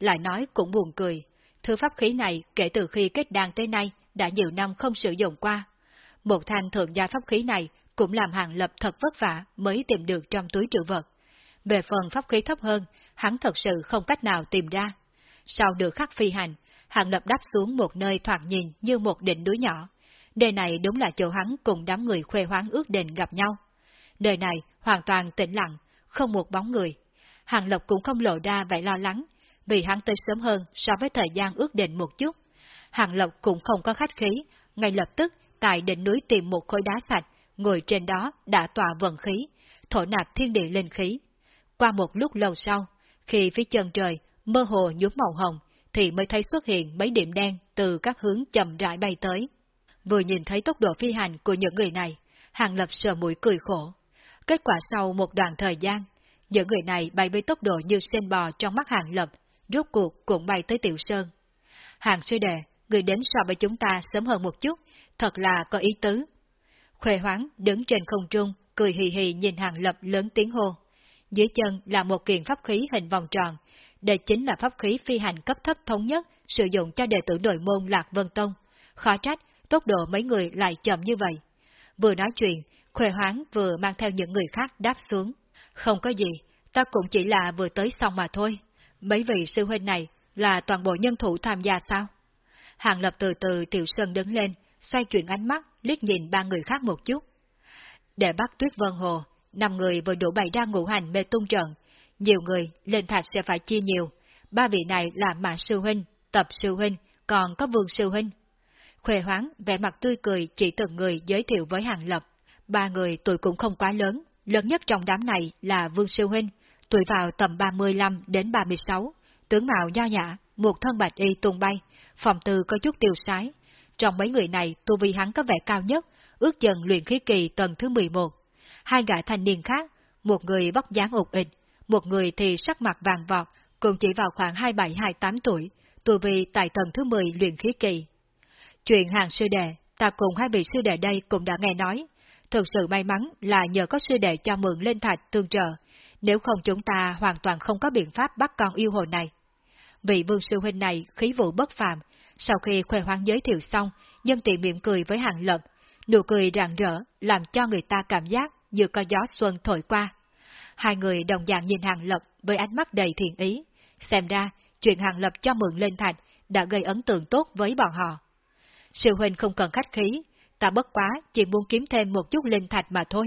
Lại nói cũng buồn cười, thứ pháp khí này kể từ khi kết đàn tới nay đã nhiều năm không sử dụng qua. Một thanh thượng gia pháp khí này cũng làm Hàng Lập thật vất vả mới tìm được trong túi trữ vật. Về phần pháp khí thấp hơn, hắn thật sự không cách nào tìm ra. Sau được khắc phi hành, Hàng Lập đáp xuống một nơi thoạt nhìn như một đỉnh núi nhỏ. Nơi này đúng là chỗ hắn cùng đám người khuê hoáng ước định gặp nhau. Nơi này hoàn toàn tĩnh lặng, không một bóng người. Hàng Lập cũng không lộ ra vẻ lo lắng, vì hắn tới sớm hơn so với thời gian ước định một chút. Hàng Lập cũng không có khách khí, ngay lập tức tại đỉnh núi tìm một khối đá sạch, ngồi trên đó đã tỏa vận khí, thổ nạp thiên địa linh khí. Qua một lúc lâu sau, khi phía chân trời mơ hồ nhuốm màu hồng, thì mới thấy xuất hiện mấy điểm đen từ các hướng chậm rãi bay tới. Vừa nhìn thấy tốc độ phi hành của những người này, Hàng Lập sờ mũi cười khổ. Kết quả sau một đoạn thời gian, những người này bay với tốc độ như sen bò trong mắt Hàng Lập, rốt cuộc cũng bay tới Tiểu Sơn. Hàng sư đệ, người đến so với chúng ta sớm hơn một chút, thật là có ý tứ. Khuê hoáng đứng trên không trung, cười hì hì nhìn Hàng Lập lớn tiếng hô. Dưới chân là một kiện pháp khí hình vòng tròn, đây chính là pháp khí phi hành cấp thấp thống nhất sử dụng cho đệ tử đội môn Lạc Vân Tông. Khó trách, tốc độ mấy người lại chậm như vậy. Vừa nói chuyện, Khuê Hoáng vừa mang theo những người khác đáp xuống. Không có gì, ta cũng chỉ là vừa tới xong mà thôi. Mấy vị sư huynh này là toàn bộ nhân thủ tham gia sao? Hàng Lập từ từ Tiểu Sơn đứng lên, xoay chuyển ánh mắt, liếc nhìn ba người khác một chút. Để bắt Tuyết Vân Hồ, năm người vừa đủ bày ra ngũ hành mê tung trận, nhiều người lên thạch sẽ phải chia nhiều, ba vị này là Mã Sư Huynh, Tập Sư Huynh, còn có Vương Sư Huynh. Khuê hoáng, vẻ mặt tươi cười chỉ từng người giới thiệu với Hàng Lập. Ba người tuổi cũng không quá lớn, lớn nhất trong đám này là Vương Sư Huynh, tuổi vào tầm 35 đến 36, tướng mạo nho nhã, một thân bạch y tung bay, phòng tư có chút tiêu sái. Trong mấy người này, tu vi hắn có vẻ cao nhất, ước dần luyện khí kỳ tầng thứ 11. Hai gã thanh niên khác, một người bóc dáng ục ịch, một người thì sắc mặt vàng vọt, cũng chỉ vào khoảng 27-28 tuổi, tu vi tại tầng thứ 10 luyện khí kỳ. Chuyện hàng sư đệ, ta cùng hai vị sư đệ đây cũng đã nghe nói, thực sự may mắn là nhờ có sư đệ cho mượn lên thạch tương trợ, nếu không chúng ta hoàn toàn không có biện pháp bắt con yêu hồ này. Vị vương sư huynh này khí vụ bất phàm, sau khi khoe hoang giới thiệu xong, nhân tiện miệng cười với hàng lập, nụ cười rạng rỡ, làm cho người ta cảm giác như có gió xuân thổi qua. Hai người đồng dạng nhìn hàng lập với ánh mắt đầy thiện ý, xem ra chuyện hàng lập cho mượn lên thạch đã gây ấn tượng tốt với bọn họ. Sư huynh không cần khách khí, ta bất quá chỉ muốn kiếm thêm một chút linh thạch mà thôi.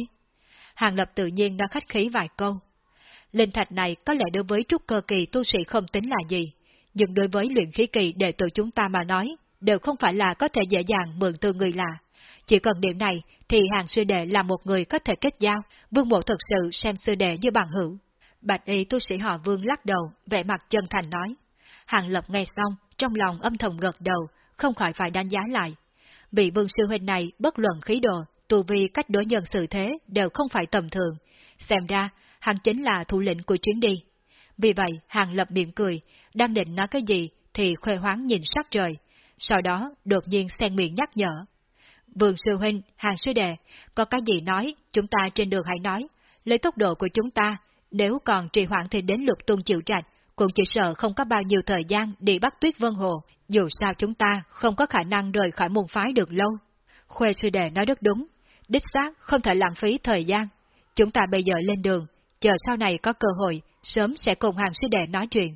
Hàng lập tự nhiên đã khách khí vài câu. Linh thạch này có lẽ đối với trúc cơ kỳ tu sĩ không tính là gì, nhưng đối với luyện khí kỳ đệ tử chúng ta mà nói, đều không phải là có thể dễ dàng mượn từ người lạ. Chỉ cần điểm này thì hàng sư đệ là một người có thể kết giao, vương bộ thực sự xem sư đệ như bằng hữu. Bạch y tu sĩ họ vương lắc đầu, vẻ mặt chân thành nói. Hàng lập nghe xong, trong lòng âm thầm gật đầu, không khỏi phải đánh giá lại. Vị vương sư huynh này bất luận khí độ, tu vi cách đối nhân xử thế đều không phải tầm thường. Xem ra, hắn chính là thủ lĩnh của chuyến đi. Vì vậy, hàng lập miệng cười, đang định nói cái gì thì khuê hoáng nhìn sắc trời. Sau đó, đột nhiên xen miệng nhắc nhở. Vương sư huynh, hàng sư đệ, có cái gì nói, chúng ta trên đường hãy nói. Lấy tốc độ của chúng ta, nếu còn trì hoãn thì đến lục tuân chịu trạch, cũng chỉ sợ không có bao nhiêu thời gian để bắt tuyết vân hồ, dù sao chúng ta không có khả năng rời khỏi môn phái được lâu. Khuê sư đệ nói rất đúng, đích xác không thể lãng phí thời gian. Chúng ta bây giờ lên đường, chờ sau này có cơ hội, sớm sẽ cùng hàng sư đệ nói chuyện.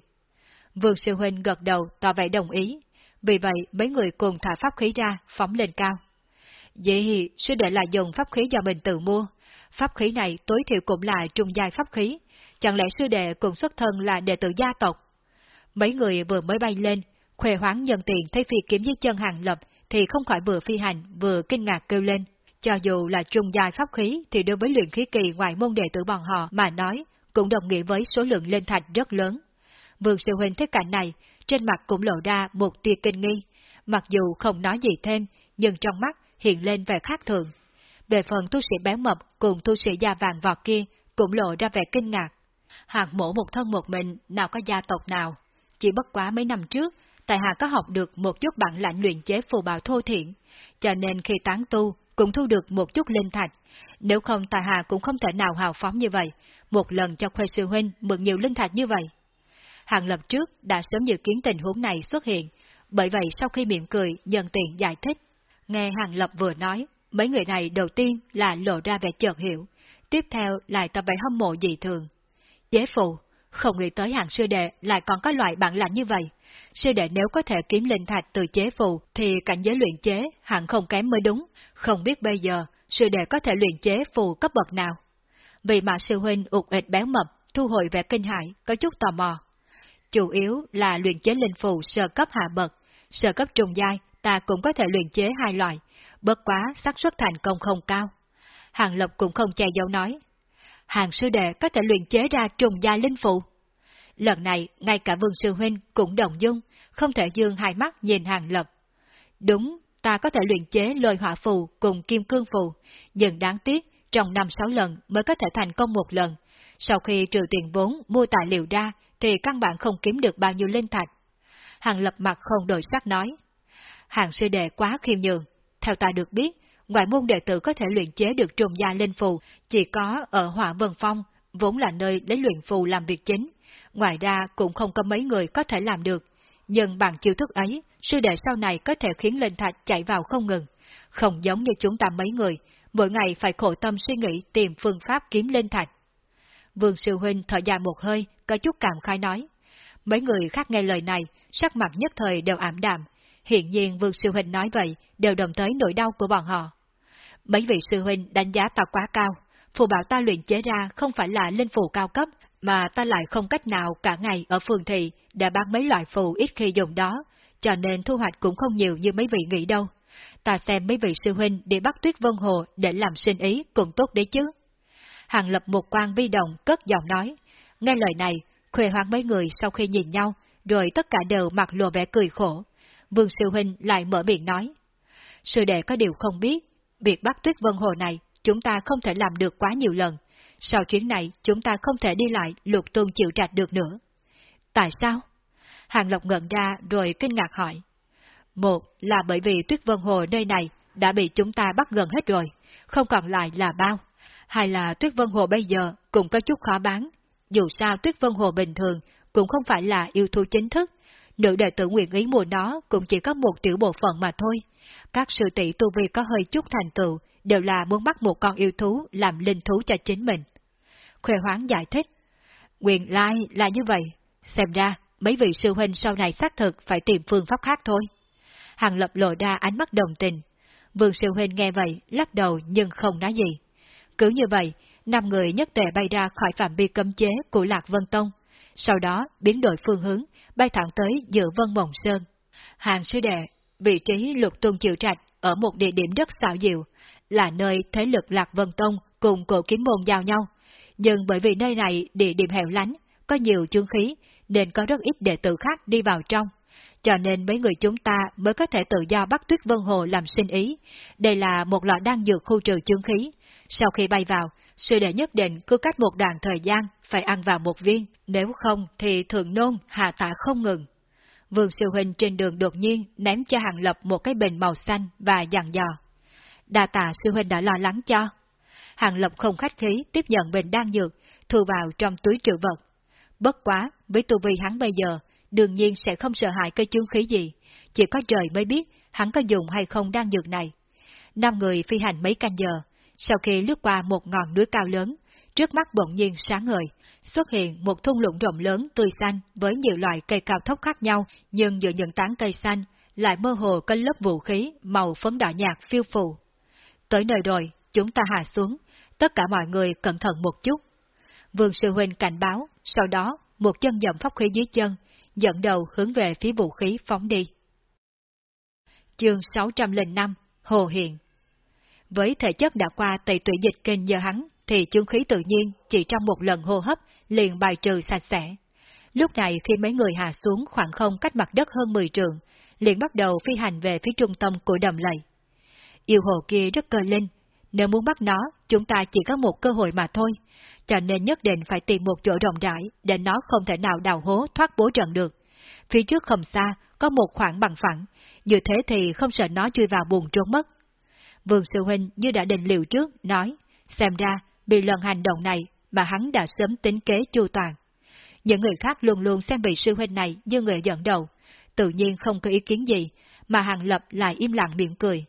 Vương sư huynh gật đầu tỏ vẻ đồng ý, vì vậy mấy người cùng thả pháp khí ra, phóng lên cao. Vậy sư đệ là dùng pháp khí do mình tự mua, pháp khí này tối thiểu cũng là trung giai pháp khí, chẳng lẽ sư đệ cùng xuất thân là đệ tử gia tộc? Mấy người vừa mới bay lên, khoe hoáng nhân tiện thấy phi kiếm dưới chân hàng lập thì không khỏi vừa phi hành vừa kinh ngạc kêu lên. Cho dù là trung dài pháp khí thì đối với luyện khí kỳ ngoài môn đệ tử bọn họ mà nói, cũng đồng nghĩa với số lượng lên thạch rất lớn. Vương sư huynh thấy cảnh này, trên mặt cũng lộ ra một tia kinh nghi, mặc dù không nói gì thêm, nhưng trong mắt hiện lên vẻ khác thường. Về phần tu sĩ béo mập cùng tu sĩ da vàng vọt kia cũng lộ ra vẻ kinh ngạc. Hạng mổ một thân một mình, nào có gia tộc nào. Chỉ bất quá mấy năm trước, tại hạ có học được một chút bản lãnh luyện chế phù bào thô thiện, cho nên khi tán tu cũng thu được một chút linh thạch. Nếu không tại hạ cũng không thể nào hào phóng như vậy, một lần cho khuê sư huynh mượn nhiều linh thạch như vậy. Hàng lập trước đã sớm dự kiến tình huống này xuất hiện, bởi vậy sau khi miệng cười nhân tiện giải thích. Nghe Hàng Lập vừa nói, mấy người này đầu tiên là lộ ra vẻ chợt hiểu, tiếp theo lại tập vẻ hâm mộ dị thường. Chế phù, không nghĩ tới hàng sư đệ lại còn có loại bản lãnh như vậy. Sư đệ nếu có thể kiếm linh thạch từ chế phù thì cảnh giới luyện chế hẳn không kém mới đúng, không biết bây giờ sư đệ có thể luyện chế phù cấp bậc nào. Vì mà sư huynh ụt ịch béo mập, thu hồi vẻ kinh hãi có chút tò mò. Chủ yếu là luyện chế linh phù sơ cấp hạ bậc, sơ cấp trùng giai ta cũng có thể luyện chế hai loại, bất quá xác suất thành công không cao. Hàng Lập cũng không che giấu nói. Hàng sư đệ có thể luyện chế ra trùng gia linh phụ. Lần này, ngay cả vương sư huynh cũng đồng dung, không thể dương hai mắt nhìn Hàng Lập. Đúng, ta có thể luyện chế lôi hỏa phù cùng kim cương phù, nhưng đáng tiếc, trong năm sáu lần mới có thể thành công một lần. Sau khi trừ tiền vốn mua tài liệu ra, thì căn bản không kiếm được bao nhiêu linh thạch. Hàng Lập mặt không đổi sắc nói. Hàng sư đệ quá khiêm nhường. Theo ta được biết, ngoại môn đệ tử có thể luyện chế được trùng gia linh phù, chỉ có ở Hỏa Vân Phong, vốn là nơi lấy luyện phù làm việc chính. Ngoài ra cũng không có mấy người có thể làm được. Nhưng bằng chiêu thức ấy, sư đệ sau này có thể khiến linh thạch chạy vào không ngừng. Không giống như chúng ta mấy người, mỗi ngày phải khổ tâm suy nghĩ tìm phương pháp kiếm linh thạch. Vương Sư Huynh thở dài một hơi, có chút cảm khai nói. Mấy người khác nghe lời này, sắc mặt nhất thời đều ảm đạm, Hiện nhiên Vương Sư Huynh nói vậy đều đồng tới nỗi đau của bọn họ. Mấy vị Sư Huynh đánh giá ta quá cao, phù bảo ta luyện chế ra không phải là linh phù cao cấp, mà ta lại không cách nào cả ngày ở phường thị để bán mấy loại phù ít khi dùng đó, cho nên thu hoạch cũng không nhiều như mấy vị nghĩ đâu. Ta xem mấy vị sư huynh để bắt tuyết vân hồ để làm sinh ý cũng tốt đấy chứ. Hàng lập một quan vi động cất giọng nói. Nghe lời này, khuê hoang mấy người sau khi nhìn nhau, rồi tất cả đều mặc lộ vẻ cười khổ, Vương Sư Huynh lại mở miệng nói. Sư đệ có điều không biết, việc bắt tuyết vân hồ này chúng ta không thể làm được quá nhiều lần. Sau chuyến này chúng ta không thể đi lại lục tuân chịu trạch được nữa. Tại sao? Hàng Lộc ngẩn ra rồi kinh ngạc hỏi. Một là bởi vì tuyết vân hồ nơi này đã bị chúng ta bắt gần hết rồi, không còn lại là bao. Hay là Tuyết Vân Hồ bây giờ cũng có chút khó bán. Dù sao Tuyết Vân Hồ bình thường cũng không phải là yêu thú chính thức. Nữ đệ tử nguyện ý mua nó cũng chỉ có một tiểu bộ phận mà thôi. Các sư tỷ tu vi có hơi chút thành tựu, đều là muốn bắt một con yêu thú làm linh thú cho chính mình. Khuê hoáng giải thích. Quyền lai là như vậy. Xem ra, mấy vị sư huynh sau này xác thực phải tìm phương pháp khác thôi. Hàng lập lộ ra ánh mắt đồng tình. Vương sư huynh nghe vậy, lắc đầu nhưng không nói gì. Cứ như vậy, năm người nhất tề bay ra khỏi phạm vi cấm chế của Lạc Vân Tông. Sau đó, biến đổi phương hướng, bay thẳng tới giữa Vân Mộng Sơn. Hàng sư đệ, vị trí lục tuân chịu trạch ở một địa điểm rất xảo diệu, là nơi thế lực Lạc Vân Tông cùng cổ kiếm môn giao nhau. Nhưng bởi vì nơi này địa điểm hẻo lánh, có nhiều chương khí, nên có rất ít đệ tử khác đi vào trong. Cho nên mấy người chúng ta mới có thể tự do bắt Tuyết Vân Hồ làm sinh ý. Đây là một loại đan dược khu trừ chương khí. Sau khi bay vào, sư đệ nhất định cứ cách một đoạn thời gian phải ăn vào một viên, nếu không thì thường nôn hạ tạ không ngừng. Vương siêu huynh trên đường đột nhiên ném cho Hàng Lập một cái bình màu xanh và dặn dò. Đa tạ sư huynh đã lo lắng cho. Hàng Lập không khách khí tiếp nhận bình đan dược, thu vào trong túi trữ vật. Bất quá, với tu vi hắn bây giờ, đương nhiên sẽ không sợ hãi cây chương khí gì, chỉ có trời mới biết hắn có dùng hay không đan dược này. Năm người phi hành mấy canh giờ, sau khi lướt qua một ngọn núi cao lớn, trước mắt bỗng nhiên sáng ngời, xuất hiện một thung lũng rộng lớn tươi xanh với nhiều loại cây cao thốc khác nhau, nhưng giữa những tán cây xanh lại mơ hồ có lớp vũ khí màu phấn đỏ nhạt phiêu phù. Tới nơi rồi, chúng ta hạ xuống, tất cả mọi người cẩn thận một chút. Vương sư huynh cảnh báo, sau đó một chân dậm pháp khí dưới chân, dẫn đầu hướng về phía vũ khí phóng đi. Chương 605 Hồ Hiện với thể chất đã qua tẩy tủy dịch kênh nhờ hắn, thì chương khí tự nhiên chỉ trong một lần hô hấp liền bài trừ sạch sẽ. Lúc này khi mấy người hạ xuống khoảng không cách mặt đất hơn 10 trường, liền bắt đầu phi hành về phía trung tâm của đầm lầy. Yêu hồ kia rất cơ linh, nếu muốn bắt nó, chúng ta chỉ có một cơ hội mà thôi, cho nên nhất định phải tìm một chỗ rộng rãi để nó không thể nào đào hố thoát bố trận được. Phía trước không xa, có một khoảng bằng phẳng, như thế thì không sợ nó chui vào buồn trốn mất. Vương Sư Huynh như đã định liệu trước, nói, xem ra, bị lần hành động này mà hắn đã sớm tính kế chu toàn. Những người khác luôn luôn xem vị Sư Huynh này như người dẫn đầu, tự nhiên không có ý kiến gì, mà Hàng Lập lại im lặng miệng cười.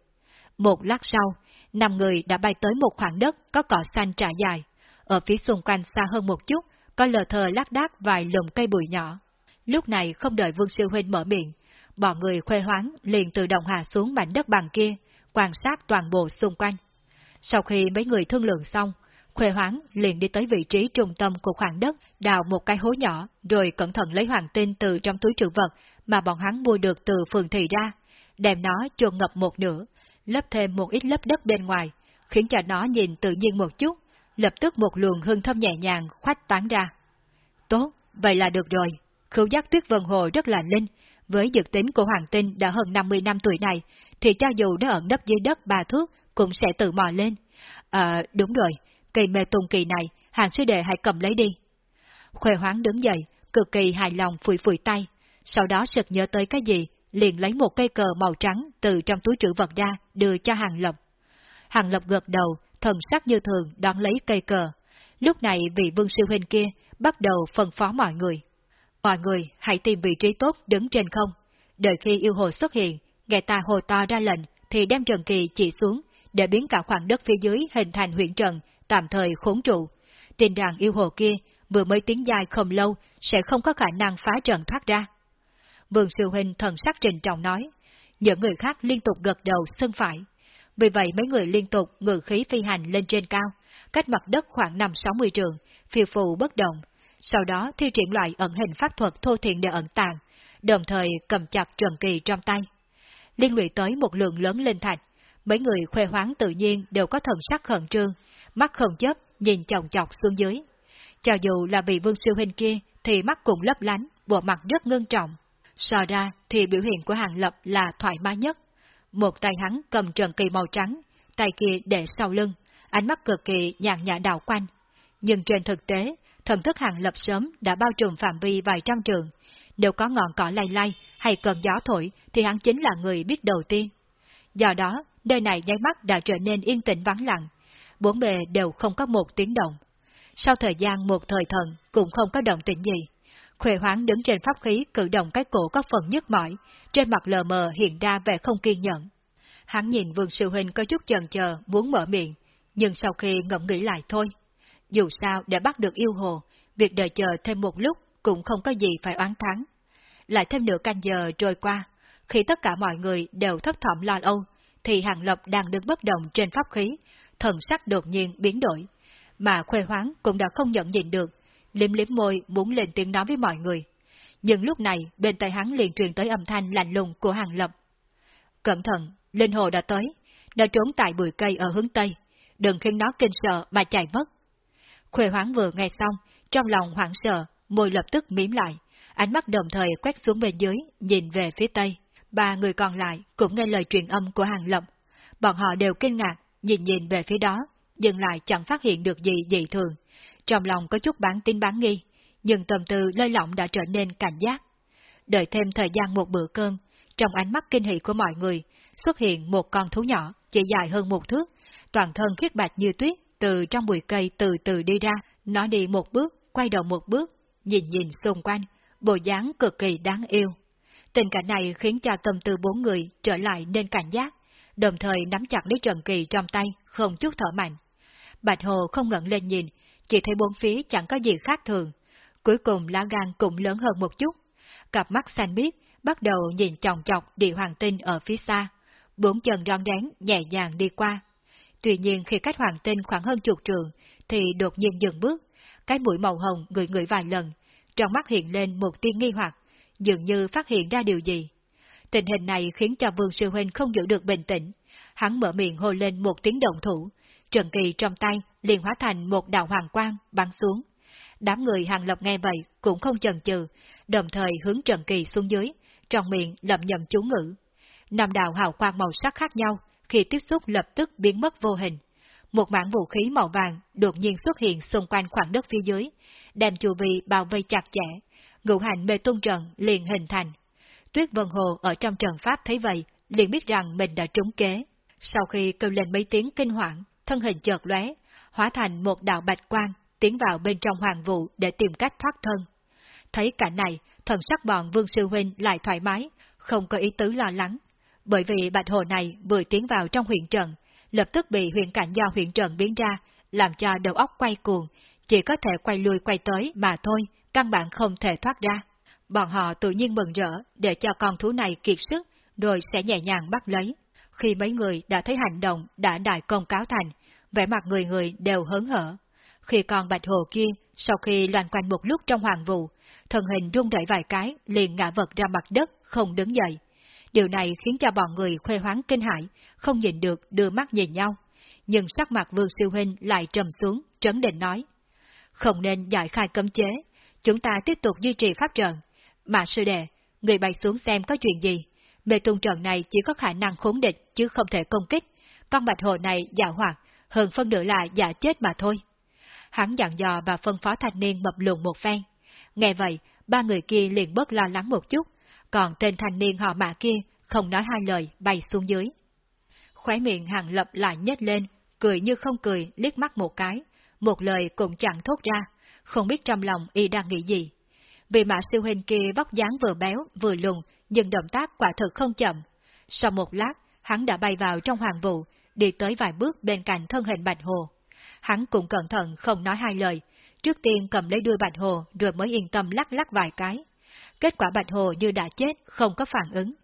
Một lát sau, năm người đã bay tới một khoảng đất có cỏ xanh trải dài. Ở phía xung quanh xa hơn một chút, có lờ thờ lác đác vài lùm cây bụi nhỏ. Lúc này không đợi Vương Sư Huynh mở miệng, bọn người khuê hoáng liền tự động hạ xuống mảnh đất bằng kia, quan sát toàn bộ xung quanh. Sau khi mấy người thương lượng xong, Khuê Hoáng liền đi tới vị trí trung tâm của khoảng đất, đào một cái hố nhỏ, rồi cẩn thận lấy hoàng tinh từ trong túi trữ vật mà bọn hắn mua được từ phường thị ra, đem nó chôn ngập một nửa, lấp thêm một ít lớp đất bên ngoài, khiến cho nó nhìn tự nhiên một chút, lập tức một luồng hương thơm nhẹ nhàng khoách tán ra. Tốt, vậy là được rồi. Khứu giác tuyết vân hồ rất là linh, với dược tính của hoàng tinh đã hơn 50 năm tuổi này, thì cho dù đã ẩn nấp dưới đất ba thước, cũng sẽ tự mò lên. À, đúng rồi, cây mê tùng kỳ này, hàng sư đệ hãy cầm lấy đi. Khuê hoáng đứng dậy, cực kỳ hài lòng phủi phủi tay, sau đó sực nhớ tới cái gì, liền lấy một cây cờ màu trắng từ trong túi trữ vật ra, đưa cho Hàng Lập. Hàng Lập gật đầu, thần sắc như thường đón lấy cây cờ. Lúc này vị vương sư huynh kia bắt đầu phân phó mọi người. Mọi người hãy tìm vị trí tốt đứng trên không. Đợi khi yêu hồ xuất hiện, nghe ta hồ to ra lệnh thì đem trần kỳ chỉ xuống để biến cả khoảng đất phía dưới hình thành huyện trần, tạm thời khốn trụ. Tin rằng yêu hồ kia vừa mới tiến dài không lâu sẽ không có khả năng phá trận thoát ra. Vương Sư Huynh thần sắc trình trọng nói. Những người khác liên tục gật đầu xưng phải. Vì vậy mấy người liên tục ngự khí phi hành lên trên cao, cách mặt đất khoảng 5-60 trường, phiêu phù bất động. Sau đó thi triển loại ẩn hình pháp thuật thô thiện để ẩn tàng, đồng thời cầm chặt trần kỳ trong tay. Liên lụy tới một lượng lớn lên thạch, mấy người khoe hoáng tự nhiên đều có thần sắc khẩn trương, mắt không chấp, nhìn chồng chọc xuống dưới. Cho dù là vị vương sư huynh kia, thì mắt cũng lấp lánh, bộ mặt rất ngưng trọng. So ra thì biểu hiện của Hàng Lập là thoải mái nhất. Một tay hắn cầm trần kỳ màu trắng, tay kia để sau lưng, ánh mắt cực kỳ nhàn nhã đảo quanh. Nhưng trên thực tế, thần thức Hàng Lập sớm đã bao trùm phạm vi vài trăm trường đều có ngọn cỏ lay lay hay cơn gió thổi thì hắn chính là người biết đầu tiên. Do đó, nơi này nháy mắt đã trở nên yên tĩnh vắng lặng, bốn bề đều không có một tiếng động. Sau thời gian một thời thần cũng không có động tĩnh gì. Khuệ hoáng đứng trên pháp khí cử động cái cổ có phần nhức mỏi, trên mặt lờ mờ hiện ra vẻ không kiên nhẫn. Hắn nhìn vương sư huynh có chút chần chờ muốn mở miệng, nhưng sau khi ngẫm nghĩ lại thôi. Dù sao để bắt được yêu hồ, việc đợi chờ thêm một lúc cũng không có gì phải oán thắng. Lại thêm nửa canh giờ trôi qua, khi tất cả mọi người đều thấp thỏm lo âu, thì Hàng Lập đang đứng bất động trên pháp khí, thần sắc đột nhiên biến đổi. Mà khuê hoáng cũng đã không nhận nhìn được, liếm liếm môi muốn lên tiếng nói với mọi người. Nhưng lúc này, bên tay hắn liền truyền tới âm thanh lạnh lùng của Hàng Lập. Cẩn thận, Linh Hồ đã tới, đã trốn tại bụi cây ở hướng Tây, đừng khiến nó kinh sợ mà chạy mất. Khuê hoáng vừa nghe xong, trong lòng hoảng sợ, môi lập tức mím lại, ánh mắt đồng thời quét xuống bên dưới, nhìn về phía Tây. Ba người còn lại cũng nghe lời truyền âm của Hàng Lập. Bọn họ đều kinh ngạc, nhìn nhìn về phía đó, nhưng lại chẳng phát hiện được gì dị thường. Trong lòng có chút bán tin bán nghi, nhưng tâm tư lơi lỏng đã trở nên cảnh giác. Đợi thêm thời gian một bữa cơm, trong ánh mắt kinh hỉ của mọi người, xuất hiện một con thú nhỏ, chỉ dài hơn một thước, toàn thân khiết bạch như tuyết, từ trong bụi cây từ từ đi ra, nó đi một bước, quay đầu một bước, nhìn nhìn xung quanh, bộ dáng cực kỳ đáng yêu. Tình cảnh này khiến cho tâm tư bốn người trở lại nên cảnh giác, đồng thời nắm chặt lấy Trần Kỳ trong tay, không chút thở mạnh. Bạch Hồ không ngẩng lên nhìn, chỉ thấy bốn phía chẳng có gì khác thường. Cuối cùng lá gan cũng lớn hơn một chút. Cặp mắt xanh biếc bắt đầu nhìn chòng chọc địa hoàng tinh ở phía xa. Bốn chân đoan rén nhẹ nhàng đi qua. Tuy nhiên khi cách hoàng tinh khoảng hơn chục trường, thì đột nhiên dừng bước. Cái mũi màu hồng người người vài lần, trong mắt hiện lên một tia nghi hoặc, dường như phát hiện ra điều gì. Tình hình này khiến cho Vương Sư Huynh không giữ được bình tĩnh. Hắn mở miệng hô lên một tiếng động thủ, Trần Kỳ trong tay liền hóa thành một đạo hoàng quang bắn xuống. Đám người hàng lập nghe vậy cũng không chần chừ, đồng thời hướng Trần Kỳ xuống dưới, trong miệng lẩm nhẩm chú ngữ. Năm đạo hào quang màu sắc khác nhau, khi tiếp xúc lập tức biến mất vô hình. Một mảng vũ khí màu vàng đột nhiên xuất hiện xung quanh khoảng đất phía dưới, đem chu vi bao vây chặt chẽ, ngũ hành mê tung trận liền hình thành. Tuyết Vân Hồ ở trong trận pháp thấy vậy, liền biết rằng mình đã trúng kế. Sau khi kêu lên mấy tiếng kinh hoàng, thân hình chợt lóe, hóa thành một đạo bạch quang, tiến vào bên trong hoàng vụ để tìm cách thoát thân. Thấy cảnh này, thần sắc bọn Vương Sư Huynh lại thoải mái, không có ý tứ lo lắng. Bởi vì bạch hồ này vừa tiến vào trong huyện trận, lập tức bị huyện cảnh do huyện trần biến ra, làm cho đầu óc quay cuồng, chỉ có thể quay lui quay tới mà thôi, căn bản không thể thoát ra. Bọn họ tự nhiên mừng rỡ để cho con thú này kiệt sức, rồi sẽ nhẹ nhàng bắt lấy. Khi mấy người đã thấy hành động đã đại công cáo thành, vẻ mặt người người đều hớn hở. Khi con bạch hồ kia, sau khi loàn quanh một lúc trong hoàng vụ, thân hình rung rẩy vài cái, liền ngã vật ra mặt đất, không đứng dậy. Điều này khiến cho bọn người khuê hoáng kinh hãi, không nhìn được đưa mắt nhìn nhau. Nhưng sắc mặt vương siêu huynh lại trầm xuống, trấn định nói. Không nên giải khai cấm chế, chúng ta tiếp tục duy trì pháp trận. Mà sư đệ, người bay xuống xem có chuyện gì. Mê tung trận này chỉ có khả năng khốn địch chứ không thể công kích. Con bạch hồ này giả hoạt, hơn phân nửa là giả chết mà thôi. Hắn dặn dò và phân phó thanh niên mập lùn một phen. Nghe vậy, ba người kia liền bớt lo lắng một chút, còn tên thanh niên họ mạ kia không nói hai lời bay xuống dưới. Khóe miệng hàng lập lại nhếch lên, cười như không cười, liếc mắt một cái, một lời cũng chẳng thốt ra, không biết trong lòng y đang nghĩ gì. Vì mã siêu hình kia vóc dáng vừa béo vừa lùn, nhưng động tác quả thực không chậm. Sau một lát, hắn đã bay vào trong hoàng vụ, đi tới vài bước bên cạnh thân hình Bạch Hồ. Hắn cũng cẩn thận không nói hai lời, trước tiên cầm lấy đuôi Bạch Hồ rồi mới yên tâm lắc lắc vài cái. Kết quả Bạch Hồ như đã chết, không có phản ứng.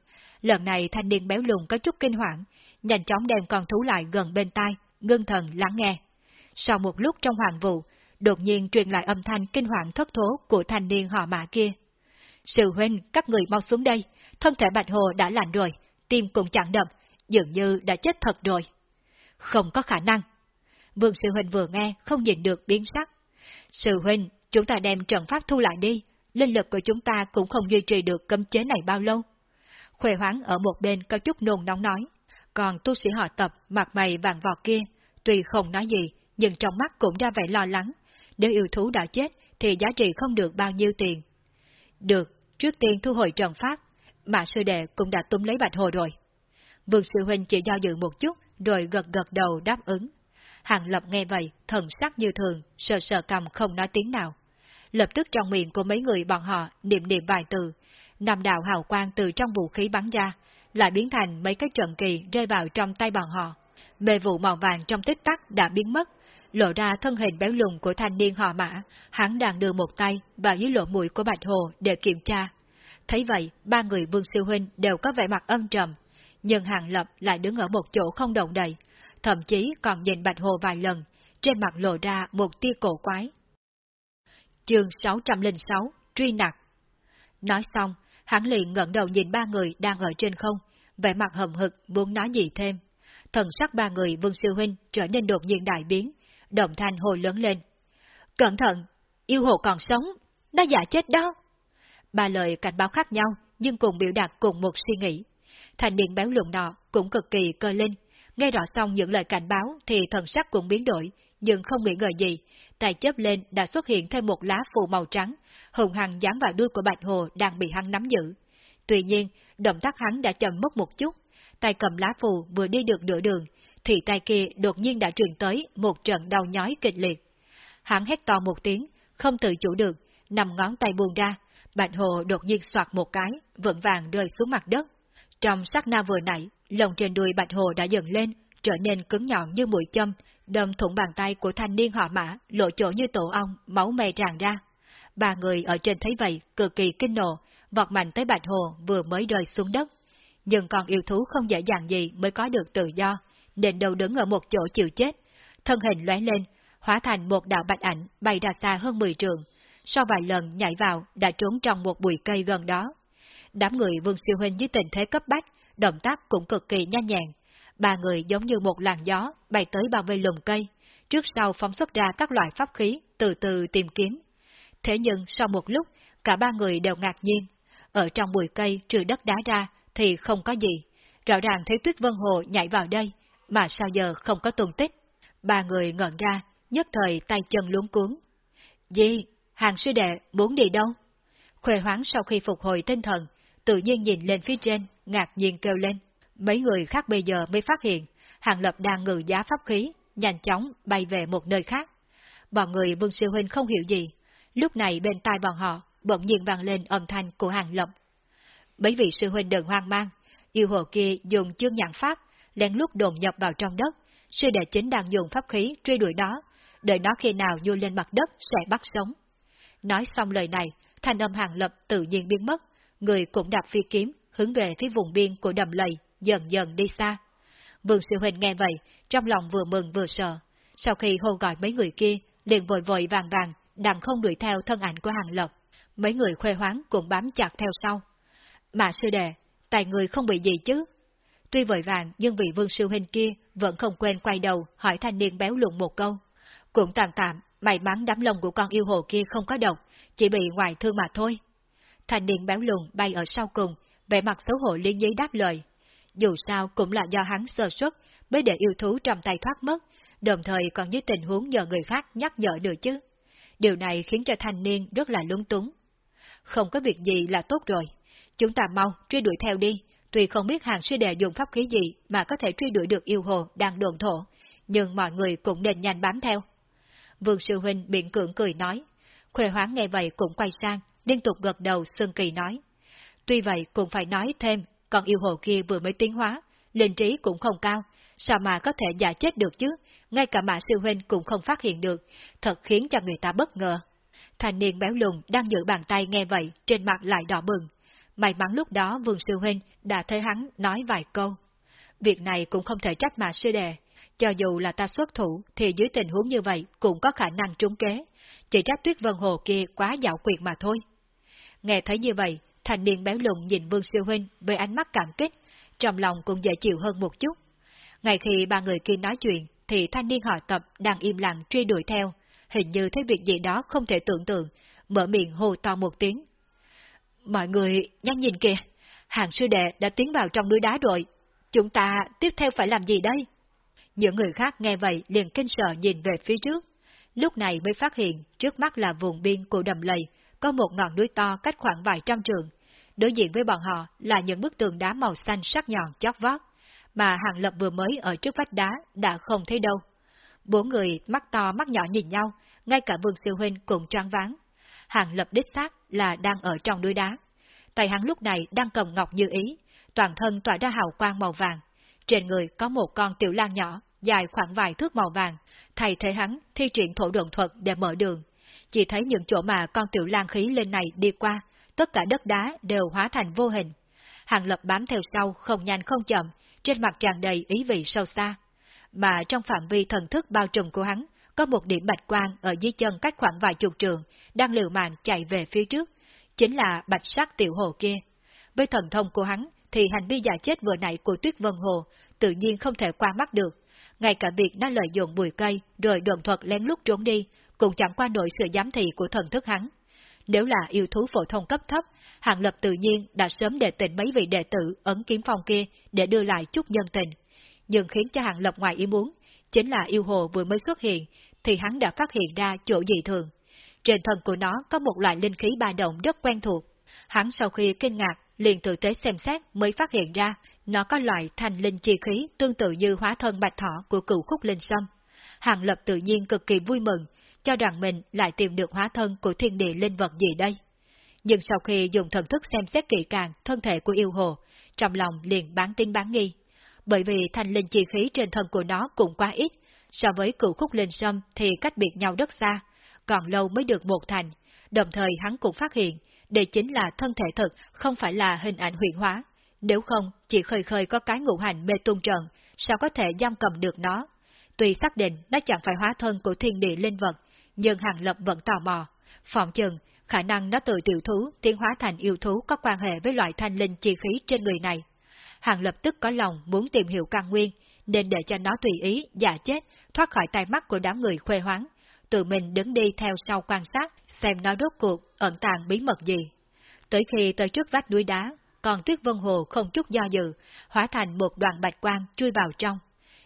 Lần này thanh niên béo lùn có chút kinh hoàng, nhanh chóng đem con thú lại gần bên tai, ngưng thần lắng nghe. Sau một lúc trong hoàng vụ, đột nhiên truyền lại âm thanh kinh hoàng thất thố của thanh niên họ mã kia. Sư huynh, các người mau xuống đây, thân thể Bạch Hồ đã lạnh rồi, tim cũng chẳng đập, dường như đã chết thật rồi. Không có khả năng. Vương Sư Huynh vừa nghe, không nhìn được biến sắc. Sư Huynh, chúng ta đem trận pháp thu lại đi, linh lực của chúng ta cũng không duy trì được cấm chế này bao lâu. Khuê hoáng ở một bên có chút nôn nóng nói, còn tu sĩ họ tập, mặt mày vàng vọt kia, tuy không nói gì, nhưng trong mắt cũng ra vẻ lo lắng. Nếu yêu thú đã chết, thì giá trị không được bao nhiêu tiền. Được, trước tiên thu hồi trần pháp, mà sư đệ cũng đã túm lấy bạch hồ rồi. Vương Sư Huynh chỉ do dự một chút, rồi gật gật đầu đáp ứng. Hàng Lập nghe vậy, thần sắc như thường, sờ sờ cầm không nói tiếng nào. Lập tức trong miệng của mấy người bọn họ niệm niệm vài từ, năm đạo hào quang từ trong vũ khí bắn ra, lại biến thành mấy cái trận kỳ rơi vào trong tay bọn họ. Mê vụ màu vàng trong tích tắc đã biến mất, lộ ra thân hình béo lùn của thanh niên họ mã, hắn đang đưa một tay vào dưới lỗ mũi của Bạch Hồ để kiểm tra. Thấy vậy, ba người Vương Siêu Huynh đều có vẻ mặt âm trầm, nhưng Hàng Lập lại đứng ở một chỗ không động đậy, thậm chí còn nhìn Bạch Hồ vài lần, trên mặt lộ ra một tia cổ quái. Chương 606 Truy nặc Nói xong, hắn liền ngẩng đầu nhìn ba người đang ở trên không, vẻ mặt hầm hực muốn nói gì thêm. Thần sắc ba người Vương Sư Huynh trở nên đột nhiên đại biến, động thanh hồi lớn lên. Cẩn thận, yêu hồ còn sống, nó giả chết đó. Ba lời cảnh báo khác nhau, nhưng cùng biểu đạt cùng một suy nghĩ. Thành niên béo lùn nọ cũng cực kỳ cơ linh, nghe rõ xong những lời cảnh báo thì thần sắc cũng biến đổi, nhưng không nghĩ ngờ gì, tay chớp lên đã xuất hiện thêm một lá phù màu trắng, hùng hằng dán vào đuôi của Bạch Hồ đang bị hắn nắm giữ. Tuy nhiên, động tác hắn đã chậm mất một chút, tay cầm lá phù vừa đi được nửa đường, thì tay kia đột nhiên đã truyền tới một trận đau nhói kịch liệt. Hắn hét to một tiếng, không tự chủ được, nằm ngón tay buông ra, Bạch Hồ đột nhiên soạt một cái, vững vàng rơi xuống mặt đất. Trong sát na vừa nãy, lồng trên đuôi Bạch Hồ đã dần lên, trở nên cứng nhọn như mũi châm, đâm thủng bàn tay của thanh niên họ mã, lộ chỗ như tổ ong, máu mề tràn ra. Ba người ở trên thấy vậy, cực kỳ kinh nộ, vọt mạnh tới Bạch Hồ vừa mới rơi xuống đất. Nhưng còn yêu thú không dễ dàng gì mới có được tự do, nên đầu đứng ở một chỗ chịu chết. Thân hình lóe lên, hóa thành một đạo bạch ảnh bay ra xa hơn 10 trường. Sau vài lần nhảy vào, đã trốn trong một bụi cây gần đó. Đám người vương siêu huynh dưới tình thế cấp bách, động tác cũng cực kỳ nhanh nhẹn. Ba người giống như một làn gió bay tới bao vây lùm cây, trước sau phóng xuất ra các loại pháp khí, từ từ tìm kiếm. Thế nhưng sau một lúc, cả ba người đều ngạc nhiên. Ở trong bụi cây trừ đất đá ra thì không có gì. Rõ ràng thấy Tuyết Vân Hồ nhảy vào đây, mà sao giờ không có tung tích. Ba người ngẩn ra, nhất thời tay chân luống cuốn. Gì? Hàng sư đệ muốn đi đâu? Khuê hoáng sau khi phục hồi tinh thần, tự nhiên nhìn lên phía trên, ngạc nhiên kêu lên. Mấy người khác bây giờ mới phát hiện, Hàng Lập đang ngự giá pháp khí, nhanh chóng bay về một nơi khác. Bọn người Vương Sư Huynh không hiểu gì. Lúc này bên tai bọn họ, bỗng nhiên vang lên âm thanh của Hàng Lập. Mấy vị Sư Huynh đừng hoang mang, yêu hồ kia dùng chương nhãn pháp, lén lút đồn nhập vào trong đất. Sư đệ chính đang dùng pháp khí truy đuổi nó, đợi nó khi nào nhô lên mặt đất sẽ bắt sống. Nói xong lời này, thanh âm Hàng Lập tự nhiên biến mất, người cũng đạp phi kiếm hướng về phía vùng biên của đầm lầy, dần dần đi xa. Vương Sư Huynh nghe vậy, trong lòng vừa mừng vừa sợ. Sau khi hô gọi mấy người kia, liền vội vội vàng vàng, đằng không đuổi theo thân ảnh của Hàng Lập. Mấy người khuê hoáng cũng bám chặt theo sau. Mà sư đệ, tài người không bị gì chứ? Tuy vội vàng nhưng vị vương sư huynh kia vẫn không quên quay đầu hỏi thanh niên béo lụng một câu. Cũng tạm tạm, may mắn đám lông của con yêu hồ kia không có độc, chỉ bị ngoài thương mà thôi. Thanh niên béo lùn bay ở sau cùng, vẻ mặt xấu hổ liên giấy đáp lời. Dù sao cũng là do hắn sơ suất mới để yêu thú trong tay thoát mất, đồng thời còn dưới tình huống nhờ người khác nhắc nhở được chứ. Điều này khiến cho thanh niên rất là lúng túng. Không có việc gì là tốt rồi, chúng ta mau truy đuổi theo đi, tuy không biết hàng sư đệ dùng pháp khí gì mà có thể truy đuổi được yêu hồ đang đồn thổ, nhưng mọi người cũng nên nhanh bám theo. Vương sư huynh biện cưỡng cười nói, Khuê hoáng nghe vậy cũng quay sang, liên tục gật đầu xưng kỳ nói. Tuy vậy cũng phải nói thêm, con yêu hồ kia vừa mới tiến hóa, linh trí cũng không cao, sao mà có thể giả chết được chứ, ngay cả mã sư huynh cũng không phát hiện được, thật khiến cho người ta bất ngờ. Thành niên béo lùn đang giữ bàn tay nghe vậy, trên mặt lại đỏ bừng. May mắn lúc đó Vương Sư Huynh đã thấy hắn nói vài câu. Việc này cũng không thể trách mà sư đề. Cho dù là ta xuất thủ thì dưới tình huống như vậy cũng có khả năng trúng kế. Chỉ trách tuyết vân hồ kia quá dạo quyệt mà thôi. Nghe thấy như vậy, thành niên béo lùn nhìn Vương Sư Huynh với ánh mắt cảm kích, trong lòng cũng dễ chịu hơn một chút. Ngay khi ba người kia nói chuyện, thì thanh niên họ tập đang im lặng truy đuổi theo, hình như thấy việc gì đó không thể tưởng tượng, mở miệng hô to một tiếng. Mọi người nhanh nhìn kìa, hàng sư đệ đã tiến vào trong núi đá rồi, chúng ta tiếp theo phải làm gì đây? Những người khác nghe vậy liền kinh sợ nhìn về phía trước, lúc này mới phát hiện trước mắt là vùng biên của đầm lầy, có một ngọn núi to cách khoảng vài trăm trường. Đối diện với bọn họ là những bức tường đá màu xanh sắc nhọn chót vót. mà Hàng Lập vừa mới ở trước vách đá đã không thấy đâu. Bốn người mắt to mắt nhỏ nhìn nhau, ngay cả Vương Siêu Huynh cũng choáng váng. Hàng Lập đích xác là đang ở trong núi đá. Tay hắn lúc này đang cầm ngọc như ý, toàn thân tỏa ra hào quang màu vàng. Trên người có một con tiểu lan nhỏ, dài khoảng vài thước màu vàng, thay thế hắn thi triển thổ độn thuật để mở đường. Chỉ thấy những chỗ mà con tiểu lan khí lên này đi qua, tất cả đất đá đều hóa thành vô hình. Hàng lập bám theo sau không nhanh không chậm, trên mặt tràn đầy ý vị sâu xa. Mà trong phạm vi thần thức bao trùm của hắn, có một điểm bạch quang ở dưới chân cách khoảng vài chục trường, đang liều mạng chạy về phía trước, chính là bạch sắc tiểu hồ kia. Với thần thông của hắn, thì hành vi giả chết vừa nãy của Tuyết Vân Hồ tự nhiên không thể qua mắt được. Ngay cả việc nó lợi dụng bụi cây rồi đường thuật lén lút trốn đi, cũng chẳng qua nổi sự giám thị của thần thức hắn. Nếu là yêu thú phổ thông cấp thấp, Hàng Lập tự nhiên đã sớm đề tình mấy vị đệ tử ấn kiếm phong kia để đưa lại chút nhân tình. Nhưng khiến cho Hàng Lập ngoài ý muốn, chính là yêu hồ vừa mới xuất hiện, thì hắn đã phát hiện ra chỗ dị thường. Trên thân của nó có một loại linh khí ba động rất quen thuộc. Hắn sau khi kinh ngạc, liền tự tế xem xét mới phát hiện ra, nó có loại thành linh chi khí tương tự như hóa thân bạch thỏ của cựu khúc linh sâm. Hàng Lập tự nhiên cực kỳ vui mừng, cho rằng mình lại tìm được hóa thân của thiên địa linh vật gì đây. Nhưng sau khi dùng thần thức xem xét kỹ càng thân thể của yêu hồ, trong lòng liền bán tin bán nghi. Bởi vì thanh linh chi khí trên thân của nó cũng quá ít, so với cựu khúc linh sâm thì cách biệt nhau rất xa, còn lâu mới được một thành. Đồng thời hắn cũng phát hiện, đây chính là thân thể thực, không phải là hình ảnh huyện hóa. Nếu không, chỉ khơi khơi có cái ngũ hành mê tung trận, sao có thể giam cầm được nó? Tuy xác định nó chẳng phải hóa thân của thiên địa linh vật, nhưng Hàng Lập vẫn tò mò. Phòng chừng, khả năng nó từ tiểu thú tiến hóa thành yêu thú có quan hệ với loại thanh linh chi khí trên người này. Hàng lập tức có lòng muốn tìm hiểu căn nguyên, nên để cho nó tùy ý, giả chết, thoát khỏi tay mắt của đám người khuê hoáng. Tự mình đứng đi theo sau quan sát, xem nó đốt cuộc, ẩn tàng bí mật gì. Tới khi tới trước vách núi đá, còn tuyết vân hồ không chút do dự, hóa thành một đoàn bạch quang chui vào trong.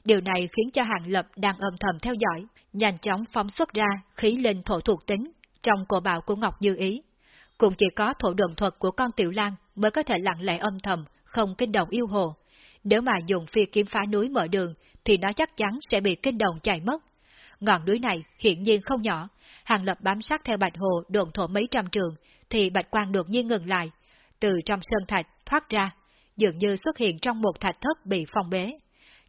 Điều này khiến cho Hàng Lập đang âm thầm theo dõi, nhanh chóng phóng xuất ra khí linh thổ thuộc tính trong cổ bảo của Ngọc Như Ý. Cũng chỉ có thổ đồng thuật của con Tiểu Lan mới có thể lặng lẽ âm thầm, không kinh động yêu hồ. Nếu mà dùng phi kiếm phá núi mở đường, thì nó chắc chắn sẽ bị kinh động chạy mất. Ngọn núi này hiển nhiên không nhỏ, hàng lập bám sát theo bạch hồ độn thổ mấy trăm trường, thì bạch quang đột nhiên ngừng lại, từ trong sơn thạch thoát ra, dường như xuất hiện trong một thạch thất bị phong bế.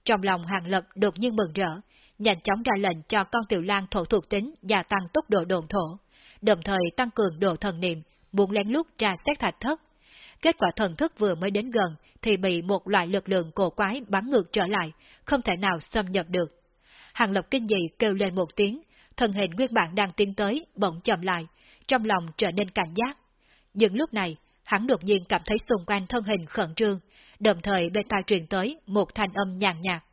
Trong lòng hàng lập đột nhiên mừng rỡ, nhanh chóng ra lệnh cho con tiểu Lang thổ thuộc tính gia tăng tốc độ đồn thổ, đồng thời tăng cường độ thần niệm, muốn lén lút tra xét thạch thất. Kết quả thần thức vừa mới đến gần thì bị một loại lực lượng cổ quái bắn ngược trở lại, không thể nào xâm nhập được. Hàng Lập kinh dị kêu lên một tiếng, thần hình nguyên bản đang tiến tới bỗng chậm lại, trong lòng trở nên cảnh giác. Nhưng lúc này, hắn đột nhiên cảm thấy xung quanh thân hình khẩn trương, đồng thời bên tai truyền tới một thanh âm nhàn nhạt.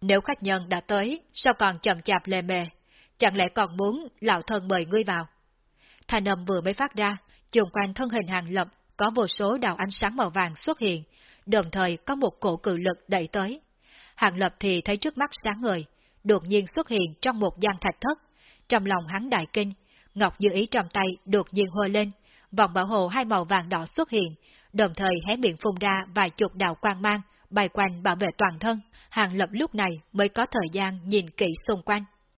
Nếu khách nhân đã tới, sao còn chậm chạp lề mề? Chẳng lẽ còn muốn lão thân mời ngươi vào? Thanh âm vừa mới phát ra, chung quanh thân hình hàng lập có vô số đạo ánh sáng màu vàng xuất hiện, đồng thời có một cổ cự lực đẩy tới. Hàng lập thì thấy trước mắt sáng ngời, đột nhiên xuất hiện trong một gian thạch thất. Trong lòng hắn đại kinh, ngọc như ý trong tay đột nhiên hôi lên, vòng bảo hộ hai màu vàng đỏ xuất hiện, đồng thời hé miệng phun ra vài chục đạo quang mang, bay quanh bảo vệ toàn thân. Hàng lập lúc này mới có thời gian nhìn kỹ xung quanh.